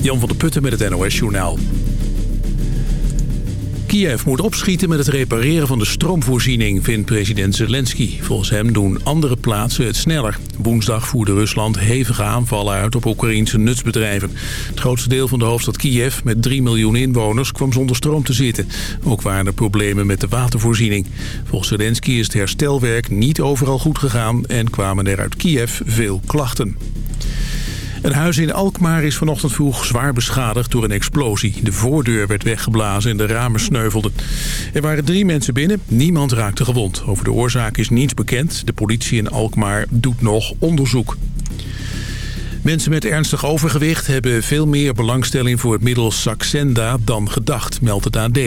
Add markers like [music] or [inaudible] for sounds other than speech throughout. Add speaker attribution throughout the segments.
Speaker 1: Jan van der Putten met het NOS Journaal. Kiev moet opschieten met het repareren van de stroomvoorziening, vindt president Zelensky. Volgens hem doen andere plaatsen het sneller. Woensdag voerde Rusland hevige aanvallen uit op Oekraïnse nutsbedrijven. Het grootste deel van de hoofdstad Kiev, met 3 miljoen inwoners, kwam zonder stroom te zitten. Ook waren er problemen met de watervoorziening. Volgens Zelensky is het herstelwerk niet overal goed gegaan en kwamen er uit Kiev veel klachten. Een huis in Alkmaar is vanochtend vroeg zwaar beschadigd door een explosie. De voordeur werd weggeblazen en de ramen sneuvelden. Er waren drie mensen binnen, niemand raakte gewond. Over de oorzaak is niets bekend. De politie in Alkmaar doet nog onderzoek. Mensen met ernstig overgewicht hebben veel meer belangstelling voor het middel Saxenda dan gedacht, meldt het AD.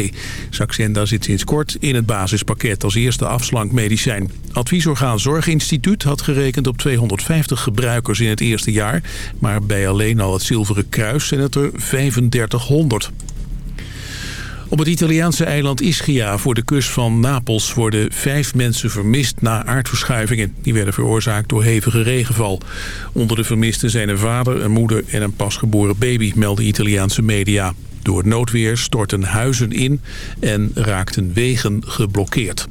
Speaker 1: Saxenda zit sinds kort in het basispakket als eerste afslankmedicijn. Adviesorgaan Zorginstituut had gerekend op 250 gebruikers in het eerste jaar. Maar bij alleen al het Zilveren Kruis zijn het er 3500. Op het Italiaanse eiland Ischia voor de kust van Napels worden vijf mensen vermist na aardverschuivingen. Die werden veroorzaakt door hevige regenval. Onder de vermisten zijn een vader, een moeder en een pasgeboren baby, melden Italiaanse media. Door het noodweer stortten huizen in en raakten wegen geblokkeerd.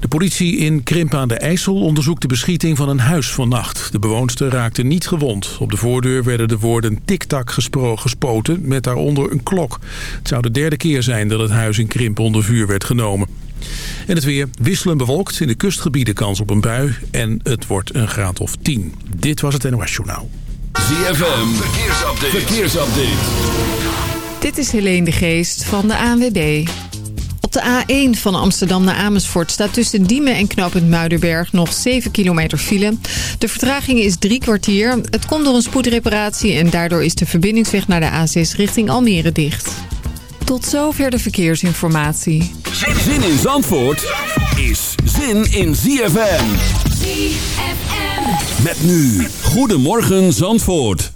Speaker 1: De politie in Krimp aan de IJssel onderzoekt de beschieting van een huis vannacht. De bewoonster raakte niet gewond. Op de voordeur werden de woorden tik-tak gespoten met daaronder een klok. Het zou de derde keer zijn dat het huis in Krimp onder vuur werd genomen. En het weer wisselen bewolkt, in de kustgebieden kans op een bui en het wordt een graad of 10. Dit was het NOS Journaal.
Speaker 2: ZFM, verkeersupdate. verkeersupdate.
Speaker 3: Dit is Helene de Geest van de ANWB. De A1 van Amsterdam naar Amersfoort staat tussen Diemen en knooppunt Muidenberg nog 7 kilometer file. De vertraging is drie kwartier. Het komt door een spoedreparatie en daardoor is de verbindingsweg naar de A6 richting Almere dicht. Tot zover de verkeersinformatie.
Speaker 2: Zin in Zandvoort is zin in ZFM.
Speaker 4: ZFM.
Speaker 2: Met nu, Goedemorgen Zandvoort.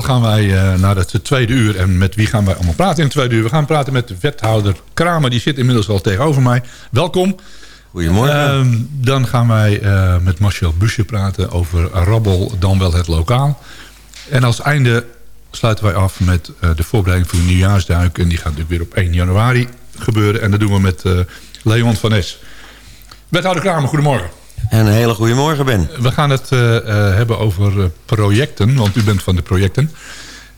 Speaker 4: Snel gaan wij eh, naar het tweede uur. En met wie gaan wij allemaal praten in het tweede uur? We gaan praten met de wethouder Kramer. Die zit inmiddels al tegenover mij. Welkom.
Speaker 5: Goedemorgen.
Speaker 4: Ehm, dan gaan wij eh, met Marcel Busje praten over Rabbel, dan wel het lokaal. En als einde sluiten wij af met eh, de voorbereiding voor de nieuwjaarsduik. En die gaat natuurlijk weer op 1 januari gebeuren. En dat doen we met Leon van Es. Wethouder Kramer, goedemorgen.
Speaker 5: En een hele goede morgen, Ben.
Speaker 4: We gaan het eh, eh, hebben over eh, projecten, want u bent van de projecten.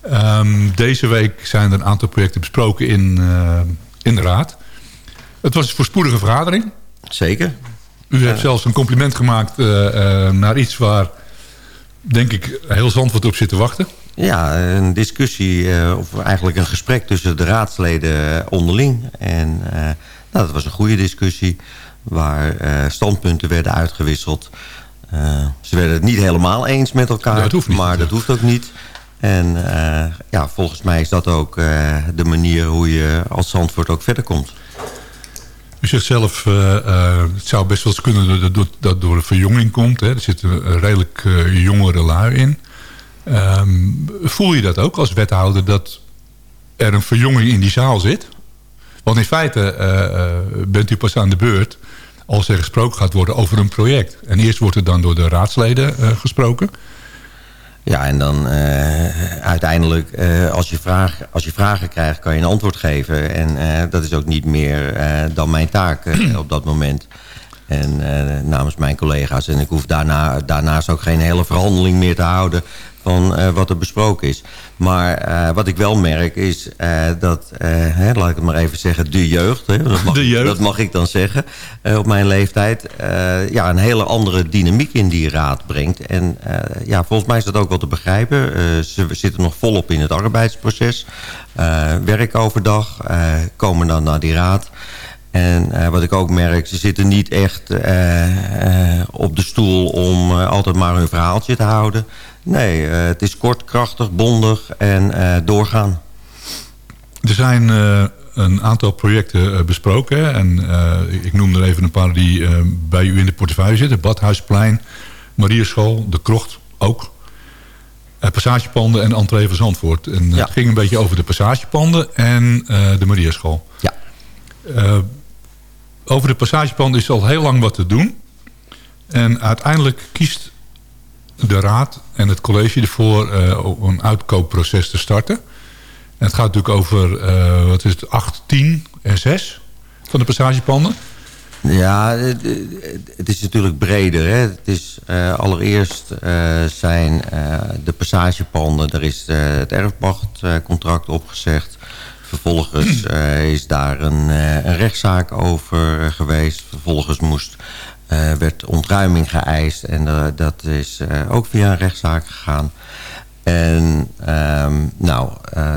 Speaker 4: Ehm, deze week zijn er een aantal projecten besproken in, in de Raad. Het was een voorspoedige vergadering.
Speaker 5: Zeker.
Speaker 4: U heeft zelfs een compliment gemaakt naar iets waar, denk ik, heel Zandvoort op zit te wachten.
Speaker 5: Ja, een discussie, of eigenlijk een gesprek tussen de raadsleden onderling. En nou, dat was een goede discussie, waar eh, standpunten werden uitgewisseld. Eh, ze werden het niet helemaal eens met elkaar,
Speaker 4: Dat hoeft niet.
Speaker 5: maar dat hoeft ook niet. En eh, ja, volgens mij is dat ook de manier hoe je als Zandvoort ook verder komt.
Speaker 4: U zegt zelf, het zou best wel eens kunnen dat, dat, dat door een verjonging komt. Hè. Er zitten een redelijk jongere lui in. Ehm, voel je dat ook als wethouder dat er een verjonging in die zaal zit? Want in feite bent u pas aan de beurt als er gesproken gaat worden over een project. En eerst wordt er dan door de raadsleden eh, gesproken.
Speaker 5: Ja, en dan eh, uiteindelijk, eh, als, je vraag, als je vragen krijgt, kan je een antwoord geven. En dat is ook niet meer dan mijn taak [clears throat] op dat moment. En namens mijn collega's. En ik hoef daarna, daarnaast ook geen hele verhandeling meer te houden van wat er besproken is. Maar eh, wat ik wel merk is eh, dat, eh, hè, laat ik het maar even zeggen, de jeugd. Hè, dat, mag,
Speaker 4: De jeugd.
Speaker 5: dat mag ik dan zeggen op mijn leeftijd. ja, een hele andere dynamiek in die raad brengt. En ja, volgens mij is dat ook wel te begrijpen. Ze zitten nog volop in het arbeidsproces. Werk overdag, komen dan naar die raad. En wat ik ook merk, ze zitten niet echt op de stoel om altijd maar hun verhaaltje te houden. Nee, eh, het is kort, krachtig, bondig en eh, doorgaan.
Speaker 4: Er zijn eh, een aantal projecten besproken. En ik noem er even een paar die bij u in de portefeuille zitten. Badhuisplein, Marierschool, De Krocht ook. Passagepanden en entree van Zandvoort. En
Speaker 5: Ja.
Speaker 4: het ging een beetje over de passagepanden en de Marierschool.
Speaker 5: Ja.
Speaker 4: Over de passagepanden is al heel lang wat te doen. En uiteindelijk kiest de raad en het college ervoor eh, om een uitkoopproces te starten. En het gaat natuurlijk over, eh, wat is het, 8, 10 en 6 van de passagepanden.
Speaker 5: Ja, het, het is natuurlijk breder. Hè. Het is eh, allereerst zijn de passagepanden, er is het erfpachtcontract opgezegd. Vervolgens [clears throat] is daar een, een rechtszaak over geweest. Vervolgens moest, eh, werd ontruiming geëist en eh, dat is eh, ook via een rechtszaak gegaan. En ehm, nou,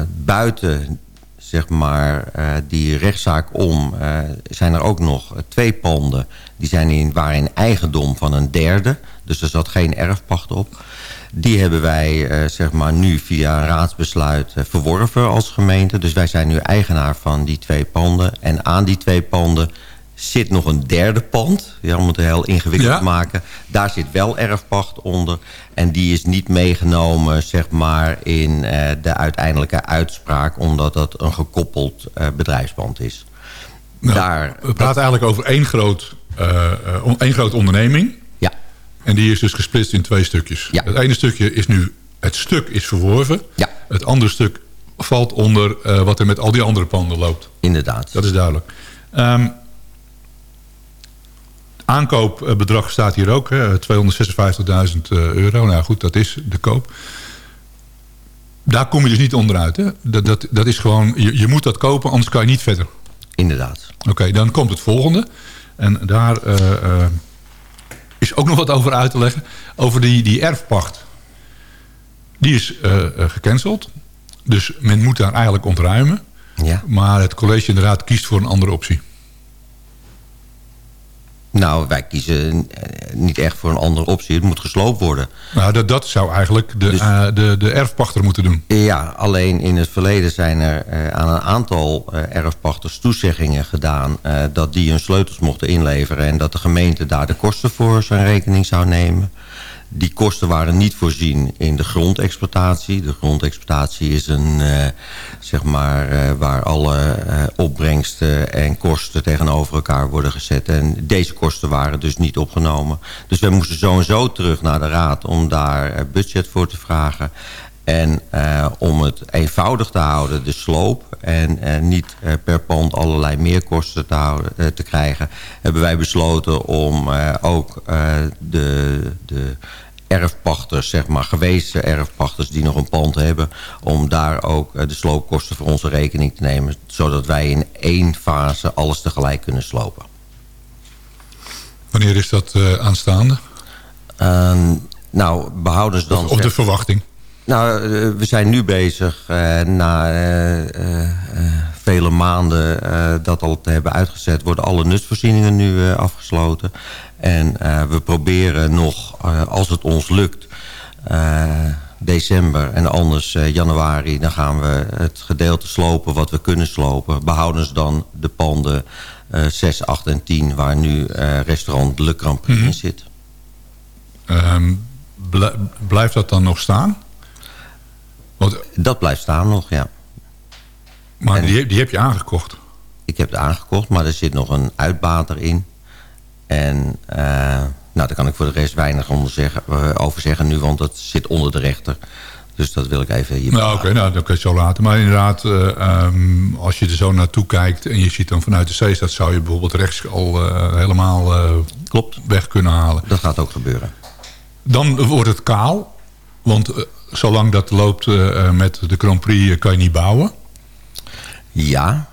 Speaker 5: buiten zeg maar, die rechtszaak om... zijn er ook nog twee panden. Die zijn in, waren in eigendom van een derde. Dus er zat geen erfpacht op. Die hebben wij zeg maar, nu via een raadsbesluit verworven als gemeente. Dus wij zijn nu eigenaar van die twee panden. En aan die twee panden zit nog een derde pand. Ja, om het heel ingewikkeld
Speaker 4: Ja.
Speaker 5: te maken. Daar zit wel erfpacht onder. En die is niet meegenomen zeg maar, in eh, de uiteindelijke uitspraak... omdat dat een gekoppeld eh, bedrijfspand is.
Speaker 4: Nou,
Speaker 5: Daar,
Speaker 4: we praten eigenlijk over één, groot, eh, on- één grote onderneming.
Speaker 5: Ja,
Speaker 4: En die is dus gesplitst in twee stukjes.
Speaker 5: Ja.
Speaker 4: Het ene stukje is nu, het stuk is verworven.
Speaker 5: Ja.
Speaker 4: Het andere stuk valt onder wat er met al die andere panden loopt.
Speaker 5: inderdaad.
Speaker 4: Dat is duidelijk. Ehm aankoopbedrag staat hier ook. hè, 256.000 euro. Nou goed, dat is de koop. Daar kom je dus niet onderuit. Hè? Dat, dat, dat is gewoon, je, je moet dat kopen, anders kan je niet verder.
Speaker 5: Inderdaad.
Speaker 4: Oké, dan komt het volgende. En daar eh, eh, is ook nog wat over uit te leggen. Over die, die erfpacht. Die is eh, eh, gecanceld. Dus men moet daar eigenlijk ontruimen.
Speaker 5: Ja.
Speaker 4: Maar het college inderdaad kiest voor een andere optie.
Speaker 5: Nou, wij kiezen eh, niet echt voor een andere optie. Het moet gesloopt worden.
Speaker 4: Nou, dat, dat zou eigenlijk de,
Speaker 5: Dus-
Speaker 4: eh, de, de erfpachter moeten doen.
Speaker 5: Ja, alleen in het verleden zijn er eh, aan een aantal erfpachters toezeggingen gedaan... dat die hun sleutels mochten inleveren... en dat de gemeente daar de kosten voor zijn rekening zou nemen. Die kosten waren niet voorzien in de grondexploitatie. De grondexploitatie is een, eh, zeg maar, eh, waar alle eh, opbrengsten en kosten tegenover elkaar worden gezet. En deze kosten waren dus niet opgenomen. Dus we moesten zo en zo terug naar de raad om daar budget voor te vragen. En eh, om het eenvoudig te houden, de sloop... en eh, niet eh, per pand allerlei meerkosten te, houden, te krijgen... hebben wij besloten om ook de, de erfpachters, zeg maar, gewezen erfpachters... die nog een pand hebben... om daar ook de sloopkosten voor onze rekening te nemen... zodat wij in één fase alles tegelijk kunnen slopen.
Speaker 4: Wanneer is dat aanstaande?
Speaker 5: Ehm, nou, behoudens dan...
Speaker 4: Of, of de verwachting?
Speaker 5: Nou, eh, we zijn nu bezig eh, na eh, vele maanden dat al te hebben uitgezet... worden alle nutsvoorzieningen nu afgesloten. En we proberen nog, als het ons lukt... december en anders januari... dan gaan we het gedeelte slopen wat we kunnen slopen. Behoudens dan de panden eh 6, 8 en 10... waar nu restaurant Le Grand Prix in zit.
Speaker 4: Ehm, bl- blijft dat dan nog staan? Want,
Speaker 5: Dat blijft staan nog, ja.
Speaker 4: maar
Speaker 5: En-
Speaker 4: die, die heb je aangekocht.
Speaker 5: Ik heb het aangekocht, maar er zit nog een uitbater in. En eh, nou, daar kan ik voor de rest weinig onder zeggen, eh, over zeggen nu, want dat zit onder de rechter. Dus dat wil ik even hier
Speaker 4: Nou, oké, nou, dat kan je zo laten. Maar inderdaad, eh, ehm, als je er zo naartoe kijkt... en je ziet dan vanuit de zeestad... zou je bijvoorbeeld rechts al helemaal
Speaker 5: Klopt,
Speaker 4: weg kunnen halen.
Speaker 5: dat gaat ook gebeuren.
Speaker 4: Dan wordt het kaal. Want zolang dat loopt eh, eh, met de Grand Prix... eh, kan je niet bouwen.
Speaker 5: Ja,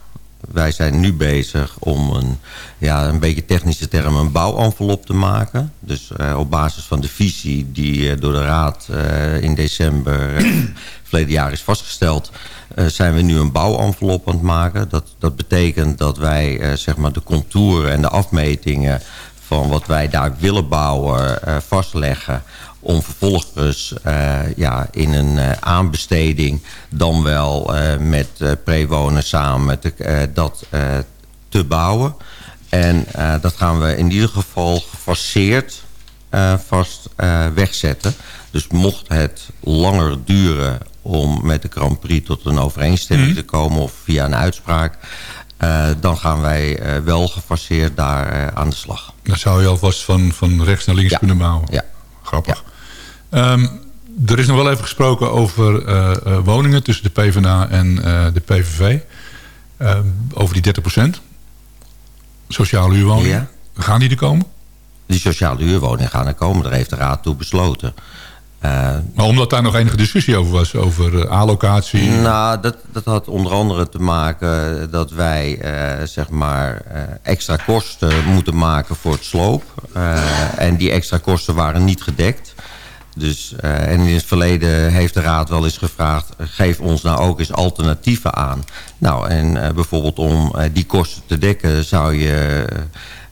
Speaker 5: wij zijn nu bezig om een, ja, een beetje technische term een bouwenvelop te maken. Dus op basis van de visie die door de Raad in december [clears throat] verleden jaar is vastgesteld... zijn we nu een bouwenvelop aan het maken. Dat, dat betekent dat wij zeg maar de contouren en de afmetingen van wat wij daar willen bouwen vastleggen om vervolgens eh, ja, in een eh, aanbesteding dan wel eh, met prewonen samen te, dat te bouwen. En dat gaan we in ieder geval gefaseerd vast wegzetten. Dus mocht het langer duren om met de Grand Prix tot een overeenstemming te komen of via een uitspraak... dan gaan wij wel gefaseerd daar aan de slag.
Speaker 4: Dan zou je alvast van, van rechts naar links
Speaker 5: Ja.
Speaker 4: kunnen bouwen.
Speaker 5: Ja.
Speaker 4: Grappig. Ehm, er is nog wel even gesproken over eh, eh, woningen... tussen de PvdA en eh, de PVV. Ehm, over die 30% Sociale huurwoningen. Gaan die er komen?
Speaker 5: Die sociale huurwoningen gaan er komen. Daar heeft de Raad toe besloten. Eh,
Speaker 4: Maar omdat daar nog enige discussie over was, over eh, allocatie.
Speaker 5: nou, dat, dat had onder andere te maken dat wij eh, zeg maar extra kosten moeten maken voor het sloop. En die extra kosten waren niet gedekt. Dus, en in het verleden heeft de Raad wel eens gevraagd... geef ons nou ook eens alternatieven aan. Nou, en bijvoorbeeld om die kosten te dekken... zou je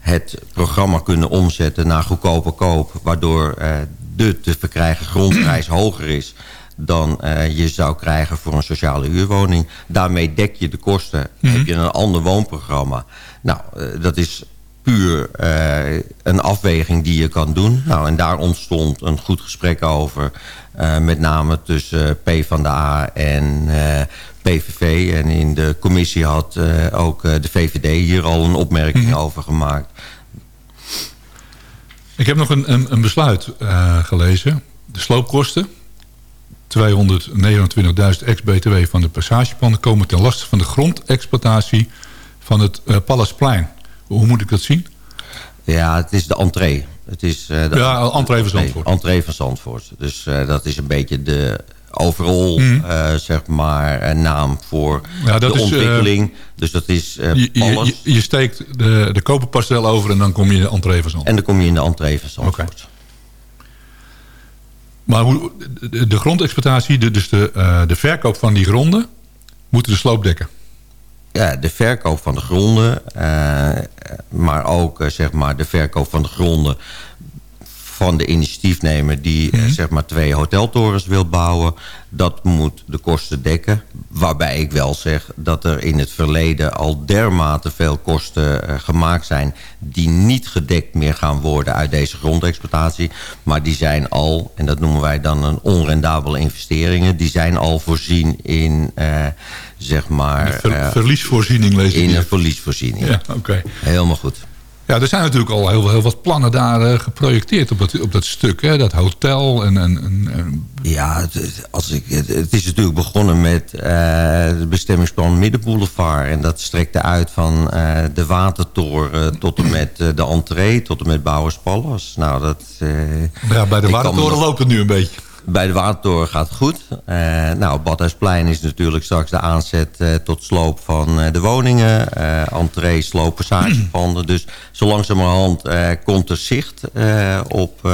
Speaker 5: het programma kunnen omzetten naar goedkope koop... waardoor eh, de te verkrijgen grondprijs [clears throat] hoger is... dan eh, je zou krijgen voor een sociale huurwoning. Daarmee dek je de kosten. Heb je een ander woonprogramma. Nou, eh, dat is puur eh, een afweging die je kan doen. Nou, en daar ontstond een goed gesprek over. met name tussen P van de A en PVV. En in de commissie had ook de VVD hier al een opmerking over gemaakt.
Speaker 4: Ik heb nog een, een, een besluit eh, gelezen. De sloopkosten. 229.000 ex-BTW van de passagepanden komen ten laste van de grondexploitatie van het eh Pallasplein. Hoe moet ik dat zien?
Speaker 5: Ja, het is de entree. Het is, eh, de
Speaker 4: Ja, entree van Zandvoort.
Speaker 5: Entree van Zandvoort. Dus dat is een beetje de overal eh, zeg maar, een naam voor
Speaker 4: Mhm. Ja,
Speaker 5: de
Speaker 4: is, eh,
Speaker 5: ontwikkeling. dus dat is eh,
Speaker 4: Je, je,
Speaker 5: alles.
Speaker 4: je, je steekt de, de koperpastel over en dan kom je in de entree van.
Speaker 5: En dan kom je in de entree van.
Speaker 4: Maar hoe, de, de grondexploitatie, de, dus de, de verkoop van die gronden, moeten de sloop dekken.
Speaker 5: Ja, de verkoop van de gronden, maar ook zeg maar de verkoop van de gronden van de initiatiefnemer die eh, zeg maar twee hoteltorens wil bouwen. Dat moet de kosten dekken. Waarbij ik wel zeg dat er in het verleden al dermate veel kosten eh, gemaakt zijn... die niet gedekt meer gaan worden uit deze grondexploitatie. Maar die zijn al, en dat noemen wij dan een onrendabele investeringen... die zijn al voorzien in, eh, zeg maar...
Speaker 4: Ver- verliesvoorziening lees ik
Speaker 5: in
Speaker 4: hier.
Speaker 5: een verliesvoorziening.
Speaker 4: Ja, oké.
Speaker 5: Helemaal goed.
Speaker 4: Ja, er zijn natuurlijk al heel, heel wat plannen daar eh, geprojecteerd op dat, op dat stuk. Hè? Dat hotel en... en, en,
Speaker 5: Ja, het, als ik, het, het is natuurlijk begonnen met eh, het bestemmingsplan Middenboulevard. En dat strekte uit van eh, de Watertoren tot en met eh, de entree, tot en met Bouwers Palace. Nou, dat... eh,
Speaker 4: ja, bij de Watertoren
Speaker 5: nog-
Speaker 4: loopt het nu een beetje.
Speaker 5: Bij de Watertoren gaat het goed. Eh, nou, Badhuisplein is natuurlijk straks de aanzet eh, tot sloop van eh, de woningen. entree, sloop, passagepanden. [clears throat] Dus zo langzamerhand komt er zicht op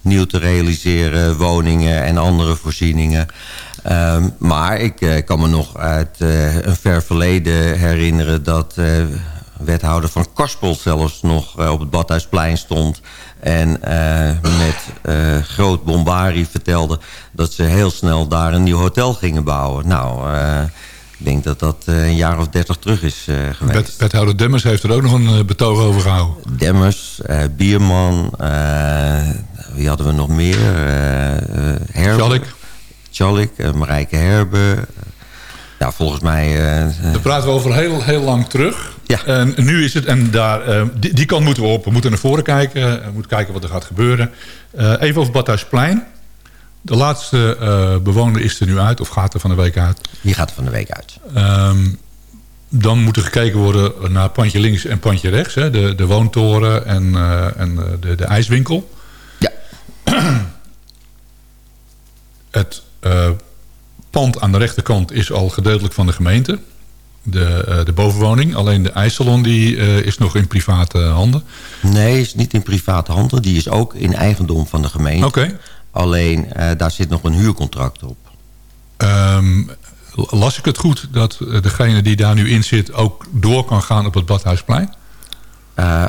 Speaker 5: nieuw te realiseren woningen en andere voorzieningen. Ehm, maar ik kan me nog uit een ver verleden herinneren dat... wethouder van Karspel zelfs nog op het Badhuisplein stond... en eh, met eh, groot bombari vertelde dat ze heel snel daar een nieuw hotel gingen bouwen. Nou, eh, ik denk dat dat een jaar of dertig terug is geweest.
Speaker 4: Wet, wethouder Demmers heeft er ook nog een betoog over gehouden.
Speaker 5: Demmers, Bierman, wie hadden we nog meer? Herbe.
Speaker 4: Schalk.
Speaker 5: Schalk, eh, Marijke Herbe. Ja, volgens mij...
Speaker 4: Daar praten we over heel, heel lang terug.
Speaker 5: Ja.
Speaker 4: En nu is het, en daar, eh, die, die kant moeten we op. We moeten naar voren kijken. We moeten kijken wat er gaat gebeuren. Even over Badhuisplein. De laatste bewoner is er nu uit, of gaat er van de week uit.
Speaker 5: die gaat er van de week uit.
Speaker 4: Ehm, dan moet er gekeken worden naar pandje links en pandje rechts. Hè? De, de woontoren en, en de, de ijswinkel.
Speaker 5: Ja.
Speaker 4: Het pand aan de rechterkant is al gedeeltelijk van de gemeente. De, eh, de bovenwoning. Alleen de ijssalon die, eh, is nog in private handen.
Speaker 5: Nee, is niet in private handen. Die is ook in eigendom van de gemeente.
Speaker 4: Oké.
Speaker 5: Alleen, eh, daar zit nog een huurcontract op.
Speaker 4: Ehm, las ik het goed dat degene die daar nu in zit... ook door kan gaan op het Badhuisplein?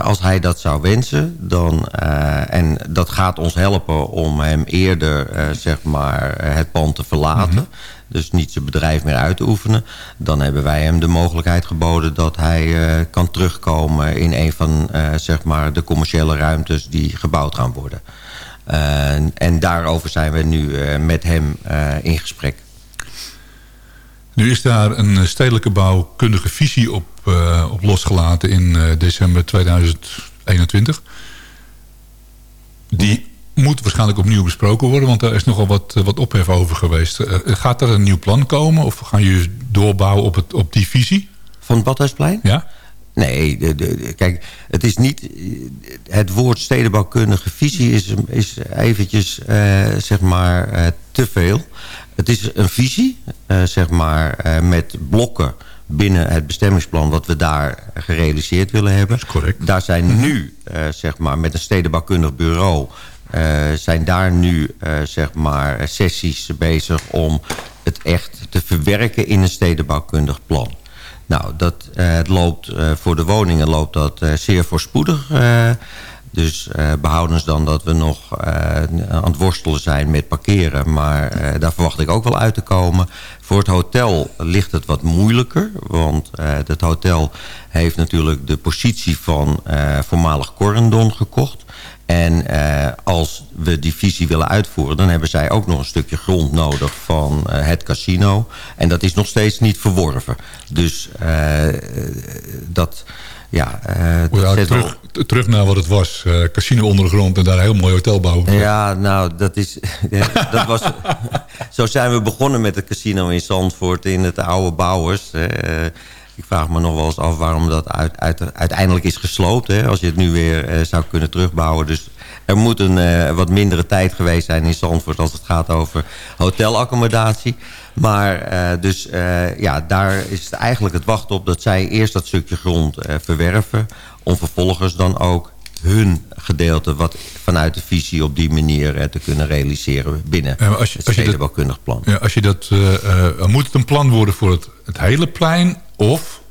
Speaker 5: Als hij dat zou wensen, dan, en dat gaat ons helpen om hem eerder zeg maar, het pand te verlaten. Dus niet zijn bedrijf meer uit te oefenen. Dan hebben wij hem de mogelijkheid geboden dat hij eh, kan terugkomen in een van eh, zeg maar de commerciële ruimtes die gebouwd gaan worden. Eh, en daarover zijn we nu met hem in gesprek.
Speaker 4: Nu is daar een stedelijke bouwkundige visie op, op losgelaten in december 2021. Die moet waarschijnlijk opnieuw besproken worden, want daar is nogal wat, eh, wat ophef over geweest. Eh, gaat er een nieuw plan komen of gaan jullie doorbouwen op, het, op die visie?
Speaker 5: Van het Badhuisplein?
Speaker 4: Ja?
Speaker 5: Nee, de, kijk, het is niet... Het woord stedenbouwkundige visie is, is eventjes, eh, zeg maar, eh, te veel. Het is een visie, eh, zeg maar, eh, met blokken binnen het bestemmingsplan... wat we daar gerealiseerd willen hebben.
Speaker 4: Dat is correct.
Speaker 5: Daar zijn nu, eh, zeg maar, met een stedenbouwkundig bureau... eh, zijn daar nu, eh, zeg maar, sessies bezig om het echt te verwerken in een stedenbouwkundig plan. Nou, dat, eh, het loopt, voor de woningen loopt dat zeer voorspoedig. dus eh, behoudens dan dat we nog eh, aan het worstelen zijn met parkeren. Maar daar verwacht ik ook wel uit te komen. Voor het hotel ligt het wat moeilijker. Want het hotel heeft natuurlijk de positie van voormalig Corendon gekocht. En eh, als we die visie willen uitvoeren... dan hebben zij ook nog een stukje grond nodig van eh, het casino. En dat is nog steeds niet verworven. Dus eh, dat... Ja, dat
Speaker 4: Ja,
Speaker 5: wel-
Speaker 4: terug, terug naar wat het was. Casino onder de grond en daar een heel mooi hotel bouwen.
Speaker 5: Ja, nou, dat is... [laughs] dat was, [laughs] zo zijn we begonnen met het casino in Zandvoort in het oude Bouwers. hè. Ik vraag me nog wel eens af waarom dat uit, uit- uiteindelijk is gesloopt. Hè, als je het nu weer eh, zou kunnen terugbouwen. Dus er moet een eh, wat mindere tijd geweest zijn in Zandvoort... als het gaat over hotelaccommodatie. Maar eh, dus ja, daar is het eigenlijk het wachten op... dat zij eerst dat stukje grond verwerven... om vervolgens dan ook hun gedeelte... wat vanuit de visie op die manier eh, te kunnen realiseren... binnen
Speaker 4: Ja, maar als je-
Speaker 5: het stedenbouwkundig plan.
Speaker 4: Ja, als je dat, moet het een plan worden voor het, het hele plein? Of,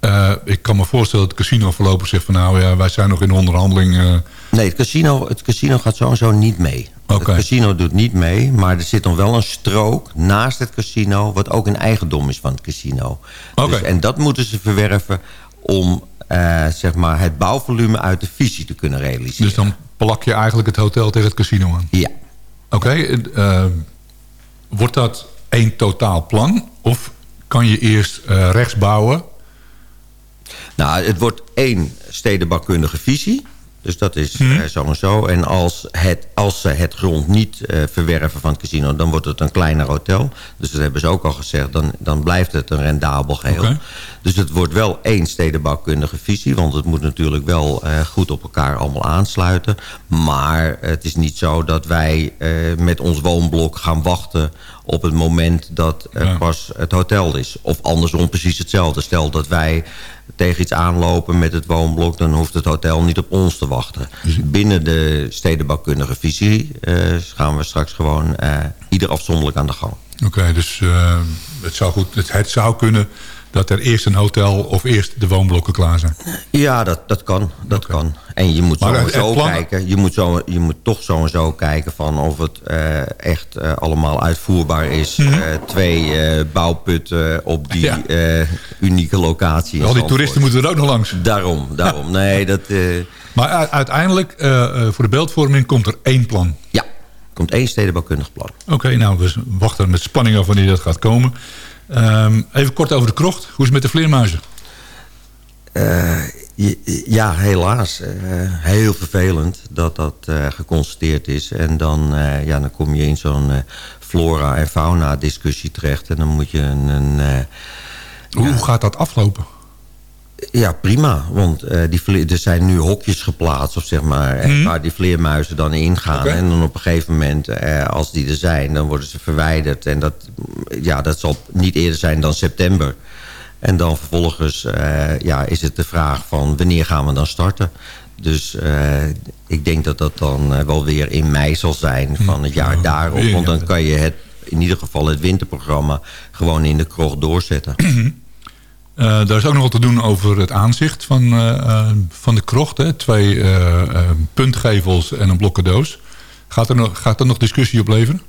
Speaker 4: eh, ik kan me voorstellen dat het casino voorlopig zegt van... nou ja, wij zijn nog in onderhandeling. eh,
Speaker 5: Nee, het casino, het casino gaat sowieso niet mee.
Speaker 4: Oké.
Speaker 5: Het casino doet niet mee, maar er zit dan wel een strook naast het casino... wat ook een eigendom is van het casino.
Speaker 4: Oké.
Speaker 5: Dus, en dat moeten ze verwerven om eh, zeg maar het bouwvolume uit de visie te kunnen realiseren.
Speaker 4: Dus dan plak je eigenlijk het hotel tegen het casino aan.
Speaker 5: Ja,
Speaker 4: Oké, wordt dat één totaal plan? Of kan je eerst eh, rechts bouwen?
Speaker 5: nou, het wordt één stedenbouwkundige visie... Dus dat is eh, zo en zo. En als, het, als ze het grond niet eh, verwerven van het casino... dan wordt het een kleiner hotel. Dus dat hebben ze ook al gezegd. Dan, dan blijft het een rendabel geheel. Dus het wordt wel één stedenbouwkundige visie. Want het moet natuurlijk wel goed op elkaar allemaal aansluiten. Maar het is niet zo dat wij met ons woonblok gaan wachten... op het moment dat er
Speaker 4: Ja.
Speaker 5: pas het hotel is. Of andersom precies hetzelfde. Stel dat wij tegen iets aanlopen met het woonblok... dan hoeft het hotel niet op ons te wachten. Binnen de stedenbouwkundige visie eh, gaan we straks gewoon eh, ieder afzonderlijk aan de gang.
Speaker 4: Oké, dus eh, het, zou goed, het, het zou kunnen dat er eerst een hotel of eerst de woonblokken klaar zijn.
Speaker 5: Ja, dat, dat kan. Dat kan. En je moet,
Speaker 4: Maar
Speaker 5: zo
Speaker 4: plan-
Speaker 5: kijken, je, moet zo, je moet toch zo en zo kijken van of het eh, echt eh, allemaal uitvoerbaar is. Eh, twee bouwputten op die
Speaker 4: Ja.
Speaker 5: unieke locatie.
Speaker 4: Al die toeristen moeten er ook nog langs.
Speaker 5: Daarom, [laughs] daarom. Nee, dat...
Speaker 4: Maar uiteindelijk, voor de beeldvorming komt er één plan.
Speaker 5: ja, er komt één stedenbouwkundig plan.
Speaker 4: Oké, nou, we wachten met spanning af wanneer dat gaat komen. Ehm, even kort over de krocht. Hoe is het met de vleermuizen?
Speaker 5: Je- Ja, helaas. eh, heel vervelend dat dat eh, geconstateerd is. En dan, eh, ja, dan kom je in zo'n eh, flora- en fauna-discussie terecht. En dan moet je een... een eh,
Speaker 4: Hoe gaat dat aflopen?
Speaker 5: Ja, prima. Want eh, die er zijn nu hokjes geplaatst, of zeg maar, eh, waar die vleermuizen dan ingaan. En dan op een gegeven moment, eh, als die er zijn, dan worden ze verwijderd. En dat, ja, dat zal niet eerder zijn dan september. En dan vervolgens ja, is het de vraag van wanneer gaan we dan starten. Dus ik denk dat dat dan wel weer in mei zal zijn van het jaar
Speaker 4: Ja,
Speaker 5: daarop. Want dan kan je het, in ieder geval het winterprogramma gewoon in de krocht doorzetten.
Speaker 4: Eh, daar is ook nog wat te doen over het aanzicht van, eh, eh, van de krocht. Hè? Twee puntgevels en een blokkendoos. Gaat er, nog, gaat er nog discussie op leveren?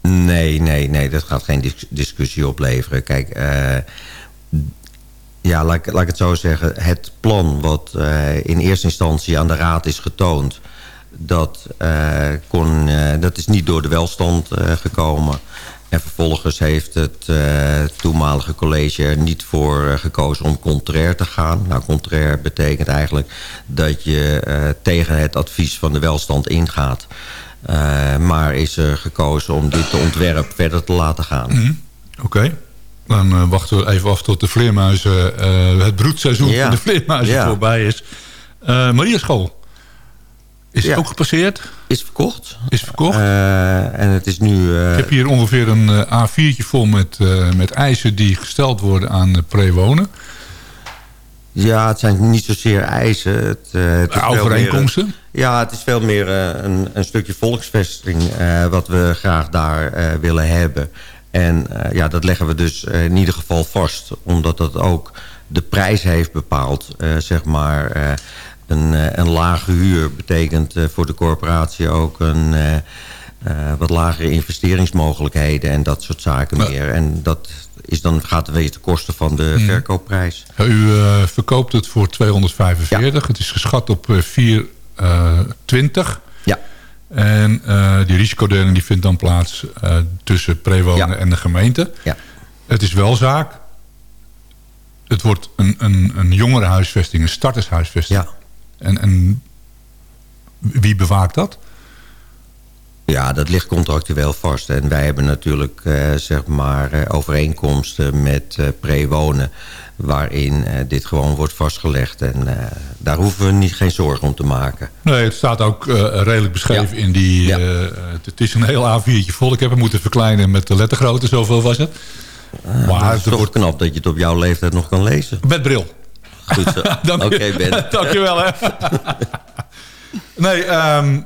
Speaker 5: Nee, nee, nee, dat gaat geen dis- discussie opleveren. Kijk, ja, laat, ik- het zo zeggen. Het plan wat in eerste instantie aan de Raad is getoond... dat, kon, dat is niet door de welstand gekomen. En vervolgens heeft het eh, toenmalige college er niet voor eh, gekozen om contrair te gaan. Nou, contrair betekent eigenlijk dat je eh, tegen het advies van de welstand ingaat. Maar is er gekozen om dit ontwerp verder te laten gaan.
Speaker 4: Oké. Dan wachten we even af tot de vleermuizen, het broedseizoen
Speaker 5: Ja.
Speaker 4: van de vleermuizen
Speaker 5: Ja.
Speaker 4: voorbij is. Maria School. Is
Speaker 5: Ja.
Speaker 4: ook gepasseerd?
Speaker 5: Is verkocht.
Speaker 4: Is verkocht?
Speaker 5: Eh, en het is nu... eh,
Speaker 4: Ik heb hier ongeveer een eh, A4'tje vol met, met eisen die gesteld worden aan prewonen.
Speaker 5: Ja, het zijn niet zozeer eisen. Het, het meer,
Speaker 4: Overeenkomsten?
Speaker 5: ja, het is veel meer een, een stukje volksvesting wat we graag daar willen hebben. En ja, dat leggen we dus in ieder geval vast. Omdat dat ook de prijs heeft bepaald. zeg maar, een, eh, een lage huur betekent eh, voor de corporatie ook een... eh, wat lagere investeringsmogelijkheden en dat soort zaken meer. En dat is dan, gaat weer ten koste van de verkoopprijs.
Speaker 4: Ja, U verkoopt het voor 245. Het is geschat op eh, 420.
Speaker 5: Ja,
Speaker 4: En die risicodeling die vindt dan plaats tussen prewonen
Speaker 5: Ja.
Speaker 4: en de gemeente.
Speaker 5: ja.
Speaker 4: Het is wel zaak. Het wordt een, een, een jongerenhuisvesting, een startershuisvesting.
Speaker 5: ja.
Speaker 4: En, en wie bewaakt dat?
Speaker 5: Ja, dat ligt contractueel vast. En wij hebben natuurlijk eh, zeg maar, eh, overeenkomsten met eh prewonen... waarin dit gewoon wordt vastgelegd. En daar hoeven we niet, geen zorgen om te maken.
Speaker 4: Nee, het staat ook redelijk beschreven
Speaker 5: Ja.
Speaker 4: in die...
Speaker 5: Ja.
Speaker 4: het, is een heel A4'tje vol. Ik heb hem moeten verkleinen met de lettergrootte. Zoveel was het.
Speaker 5: maar
Speaker 4: maar
Speaker 5: het is toch
Speaker 4: wordt...
Speaker 5: knap dat je het op jouw leeftijd nog kan lezen.
Speaker 4: Met bril.
Speaker 5: Goed zo. [laughs]
Speaker 4: Dank
Speaker 5: Oké,
Speaker 4: je.
Speaker 5: Ben. [laughs]
Speaker 4: Dank je wel, hè. [laughs] nee, ehm,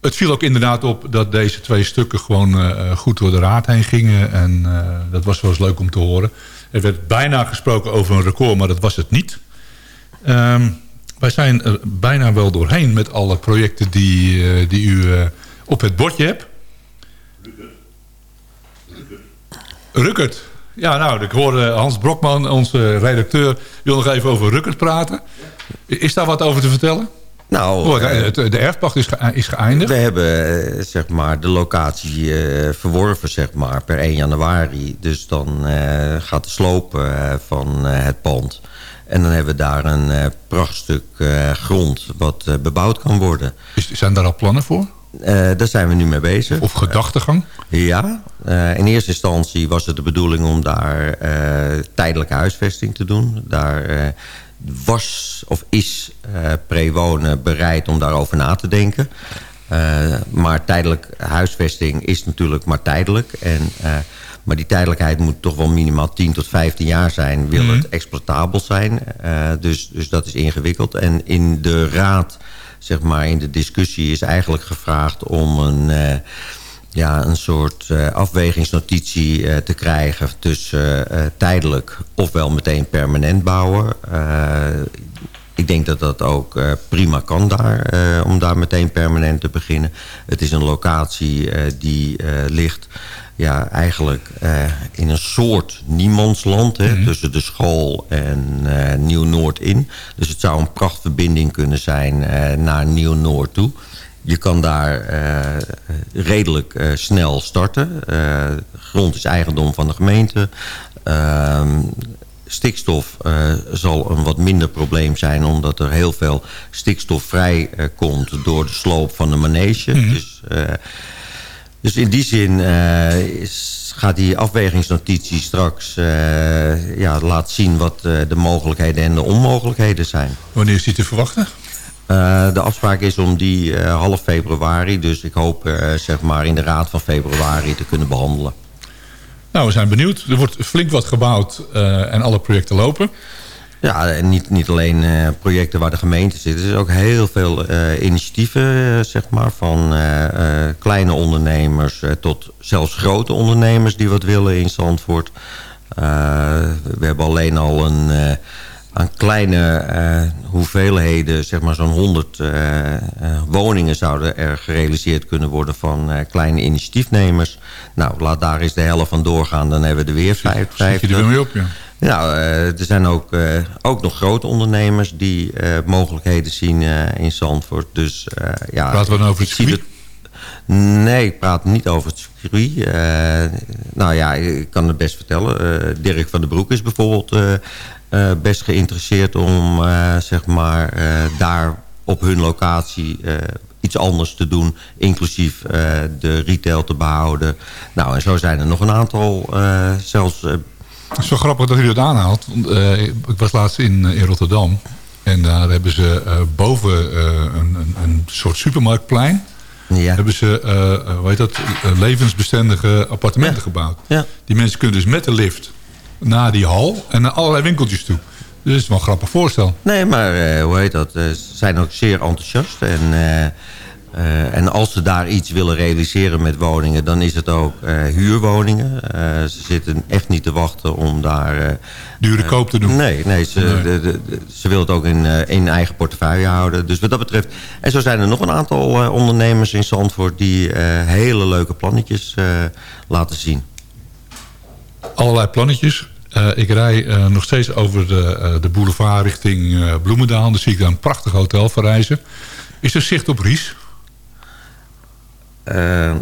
Speaker 4: het viel ook inderdaad op dat deze twee stukken gewoon eh, goed door de raad heen gingen. En eh, dat was wel eens leuk om te horen. Er werd bijna gesproken over een record, maar dat was het niet. Ehm, wij zijn er bijna wel doorheen met alle projecten die, eh, die u eh, op het bordje heb. Rukkert. Ja, nou, ik hoorde Hans Brokman, onze redacteur, wil nog even over Rukkert praten. Is daar wat over te vertellen?
Speaker 5: Nou,
Speaker 4: Oh, de,
Speaker 5: eh,
Speaker 4: de erfpacht is, ge- is geëindigd.
Speaker 5: We hebben eh, zeg maar, de locatie eh, verworven zeg maar, per 1 januari. Dus dan gaat de sloop van het pand. En dan hebben we daar een prachtstuk grond wat bebouwd kan worden.
Speaker 4: Is, zijn daar al plannen voor?
Speaker 5: Eh, daar zijn we nu mee bezig.
Speaker 4: Of gedachtegang?
Speaker 5: Ja, eh, in eerste instantie was het de bedoeling om daar eh, tijdelijke huisvesting te doen. Daar was of is Prewonen bereid om daarover na te denken. Maar tijdelijk huisvesting is natuurlijk maar tijdelijk. En, maar die tijdelijkheid moet toch wel minimaal 10 tot 15 jaar zijn. Wil het exploitabel zijn. Dus, dus dat is ingewikkeld. En in de raad, zeg maar, in de discussie is eigenlijk gevraagd om een... eh, ja, een soort eh, afwegingsnotitie eh, te krijgen tussen eh, tijdelijk ofwel meteen permanent bouwen. Ik denk dat dat ook prima kan daar, om daar meteen permanent te beginnen. Het is een locatie die ligt ja, eigenlijk eh, in een soort niemandsland... Hè, tussen de school en eh, Nieuw-Noord in. Dus het zou een prachtverbinding kunnen zijn eh, naar Nieuw-Noord toe... Je kan daar redelijk snel starten. Grond is eigendom van de gemeente. Ehm, stikstof zal een wat minder probleem zijn... omdat er heel veel stikstof vrij komt door de sloop van de manege. Eh, dus in die zin eh, is, gaat die afwegingsnotitie straks eh, ja, laten zien... wat eh, de mogelijkheden en de onmogelijkheden zijn.
Speaker 4: Wanneer is die te verwachten?
Speaker 5: De afspraak is om die half februari. Dus ik hoop zeg maar in de raad van februari te kunnen behandelen.
Speaker 4: Nou, we zijn benieuwd. Er wordt flink wat gebouwd en alle projecten lopen.
Speaker 5: Ja, en niet, niet alleen eh, projecten waar de gemeente zit. Er zijn ook heel veel eh, initiatieven, eh, zeg maar. Van kleine ondernemers tot zelfs grote ondernemers die wat willen in Zandvoort. We hebben alleen al een... aan kleine hoeveelheden, zeg maar zo'n 100 eh, eh, woningen zouden er gerealiseerd kunnen worden van kleine initiatiefnemers. Nou, laat daar eens de helft van doorgaan, dan hebben we er weer vijf-
Speaker 4: Zit je
Speaker 5: 50.
Speaker 4: er weer mee op, ja.
Speaker 5: Nou, er zijn ook, eh, ook nog grote ondernemers die eh, mogelijkheden zien in Zandvoort. Dus, ja,
Speaker 4: Praten we dan over het circuit?
Speaker 5: Nee, ik praat niet over het circuit. Nou ja, ik kan het best vertellen. Dirk van den Broek is bijvoorbeeld best geïnteresseerd om zeg maar, daar op hun locatie iets anders te doen. Inclusief de retail te behouden. Nou, en zo zijn er nog een aantal, zelfs
Speaker 4: Het is wel grappig dat u dat aanhaalt. Want, eh, ik was laatst in, eh, in Rotterdam. En daar hebben ze eh, boven een, een, een soort supermarktplein...
Speaker 5: ja.
Speaker 4: hebben ze hoe heet dat, levensbestendige appartementen
Speaker 5: Ja.
Speaker 4: gebouwd.
Speaker 5: Ja.
Speaker 4: Die mensen kunnen dus met de lift naar die hal en naar allerlei winkeltjes toe. Dus dat is wel een grappig voorstel.
Speaker 5: Nee, maar hoe heet dat? ze zijn ook zeer enthousiast. En, eh, en als ze daar iets willen realiseren met woningen... dan is het ook eh, huurwoningen. Eh, ze zitten echt niet te wachten om daar...
Speaker 4: Dure koop te doen.
Speaker 5: Nee, nee, ze,
Speaker 4: Nee.
Speaker 5: De, de, de- ze willen het ook in, in eigen portefeuille houden. Dus wat dat betreft... En zo zijn er nog een aantal ondernemers in Zandvoort... die hele leuke plannetjes laten zien.
Speaker 4: Allerlei plannetjes. Ik rij nog steeds over de, eh, de boulevard richting Bloemendaal. Dan zie ik daar een prachtig hotel verrijzen. Is er zicht op Ries?
Speaker 5: Eh,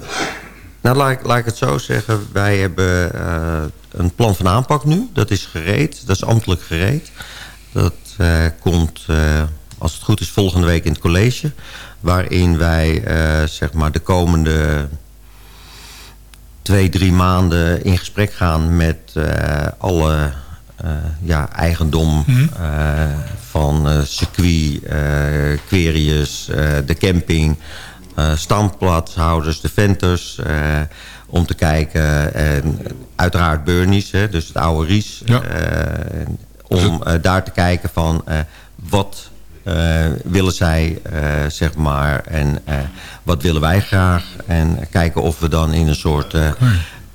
Speaker 5: nou, laat ik, laat ik het zo zeggen. Wij hebben eh, een plan van aanpak nu. Dat is gereed. Dat is ambtelijk gereed. Dat eh, komt, eh, als het goed is, volgende week in het college. Waarin wij zeg maar de komende twee, drie maanden in gesprek gaan met alle ja, eigendom eh, van eh, circuit, Querius, de camping, standplaatshouders, de venters, eh, om te kijken, en uiteraard Burnies, hè, dus het oude Ries,
Speaker 4: Ja.
Speaker 5: eh, om eh, daar te kijken van eh, wat eh, willen zij, eh, zeg maar, en eh, wat willen wij graag. En kijken of we dan in een soort eh,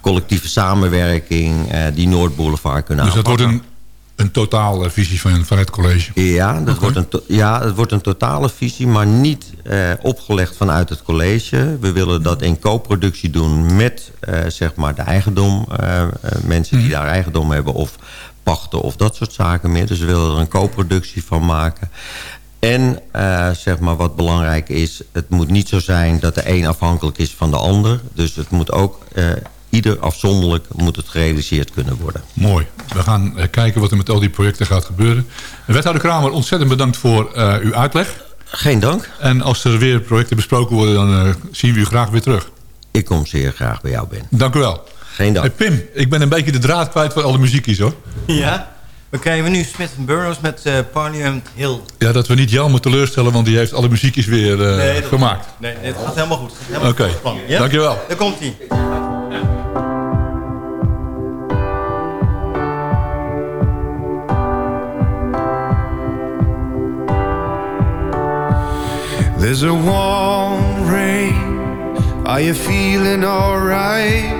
Speaker 5: collectieve samenwerking eh, die Noordboulevard kunnen
Speaker 4: Dus dat wordt
Speaker 5: aanpakken.
Speaker 4: een een totale visie van, van het college.
Speaker 5: Ja, dat wordt een ja, het wordt een totale visie, maar niet eh, opgelegd vanuit het college. We willen dat in co-productie doen met eh, zeg maar de eigendom. eh, mensen die daar eigendom hebben of pachten of dat soort zaken meer. Dus we willen er een co-productie van maken. En zeg maar wat belangrijk is, het moet niet zo zijn dat de een afhankelijk is van de ander. Dus het moet ook, ieder afzonderlijk moet het gerealiseerd kunnen worden.
Speaker 4: Mooi. We gaan eh, kijken wat er met al die projecten gaat gebeuren. Wethouder Kramer, ontzettend bedankt voor eh, uw uitleg.
Speaker 5: Geen dank.
Speaker 4: En als er weer projecten besproken worden, dan eh, zien we u graag weer terug.
Speaker 5: Ik kom zeer graag bij jou, Ben.
Speaker 4: Dank u wel.
Speaker 5: Geen dank.
Speaker 4: Hey, Pim, ik ben een beetje de draad kwijt van alle muziek is hoor.
Speaker 6: Ja? Dan krijgen we nu Smith Burroughs met eh Parliament Hill.
Speaker 4: Ja, dat we niet Jelmer teleurstellen, want die heeft alle muziekjes weer eh,
Speaker 6: Nee, dat-
Speaker 4: gemaakt.
Speaker 6: Nee, het gaat helemaal goed.
Speaker 4: Oké,
Speaker 6: goed plan. Ja?
Speaker 4: dankjewel.
Speaker 6: Daar komt
Speaker 7: There's a warm rain. Are you feeling alright?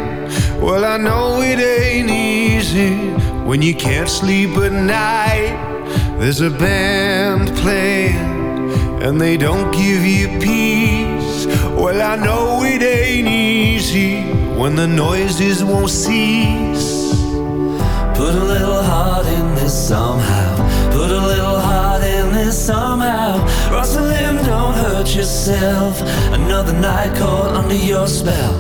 Speaker 7: Well, I know it ain't easy when you can't sleep at night. There's a band playing and they don't give you peace. Well, I know it ain't easy when the noises won't cease.
Speaker 8: Put a little heart in this somehow. Put a little somehow. Rosalind, don't hurt yourself. Another night caught under your spell.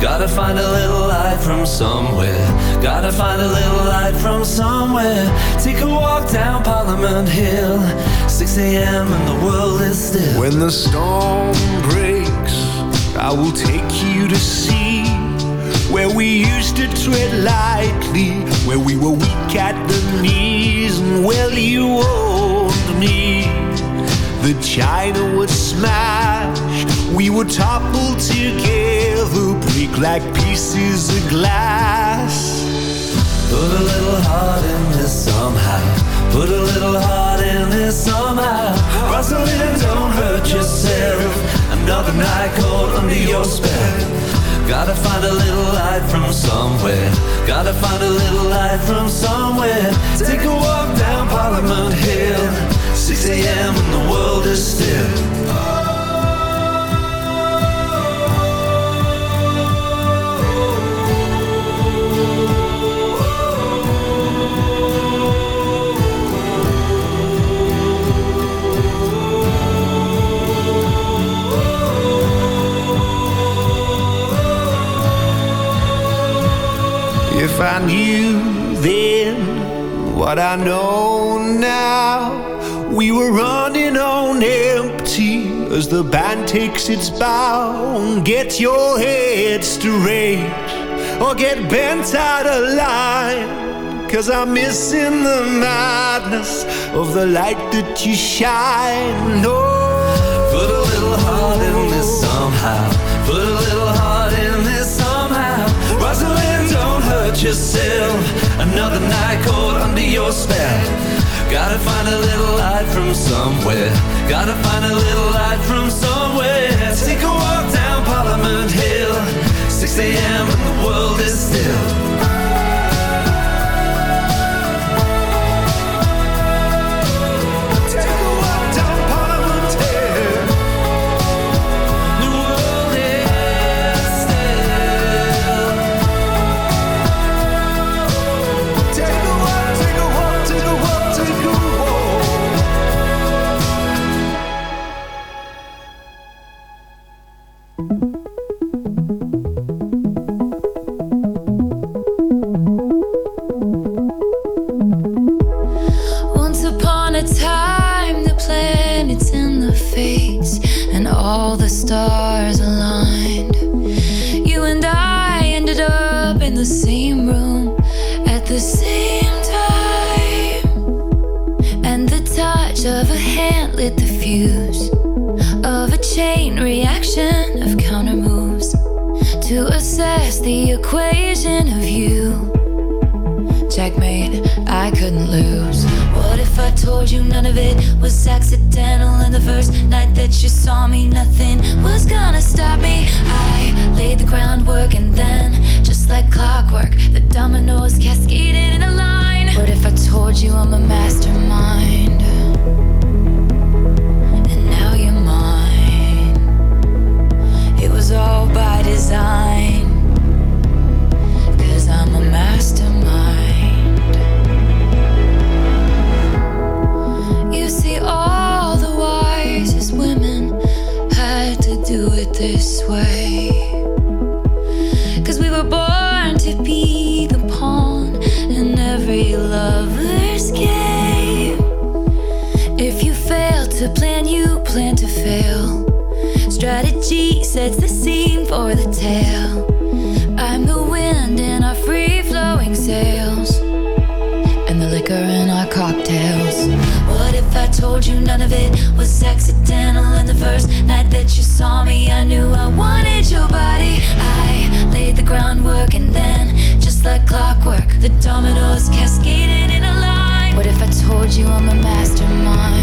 Speaker 8: Gotta find a little light from somewhere. Gotta find a little light from somewhere. Take a walk down Parliament Hill. 6 a.m. and the world is still.
Speaker 7: When the storm breaks, I will take you to see where we used to tread lightly, where we were weak at the knees, and well, you warned me that China would smash, we would topple together, break like pieces of glass.
Speaker 8: Put a little heart in this somehow. Put a little heart in this somehow. Rosalind, don't hurt yourself. Another night caught under your spell. Gotta find a little light from somewhere. Gotta find a little light from somewhere. Take a walk down Parliament Hill. 6 a.m. and the world is still.
Speaker 7: If I knew then what I know now, we were running on empty as the band takes its bow. Get your head straight or get bent out of line. Cause I'm missing the madness of the light that you shine. No.
Speaker 8: Put a little heart in this somehow. Put a little heart in this somehow. Rosalind, don't hurt yourself. Another night caught under your spell. Gotta find a little light from somewhere. Gotta find a little light from somewhere. Take a walk down Parliament Hill. 6 a.m. and the world is still.
Speaker 9: Told you none of it was accidental? And the first night that you saw me, nothing was gonna stop me. I laid the groundwork, and then, just like clockwork, the dominoes cascaded in a line. What if I told you? I'm a mastermind. And now you're mine. It was all by design. Plan, to fail. Strategy sets the scene for the tale. I'm the wind in our free flowing sails and the liquor in our cocktails. What if I told you none of it was accidental? And the first night that you saw me, I knew I wanted your body. I laid the groundwork, and then, just like clockwork, the dominoes cascaded in a line. What if I told you I'm a mastermind?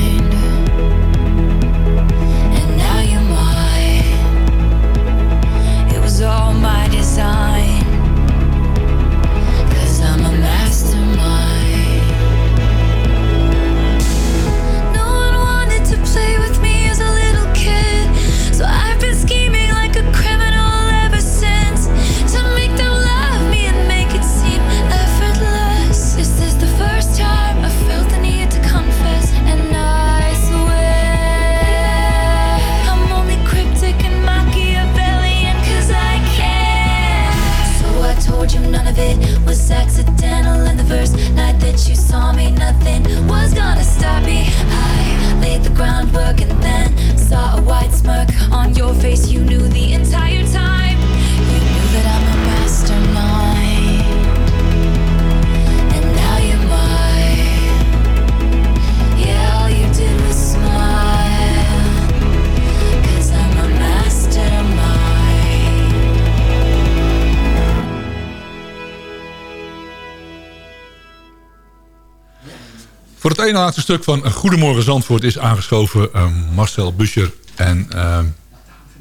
Speaker 4: Ene laatste stuk van Goedemorgen Zandvoort is aangeschoven eh, Marcel Buscher. En eh,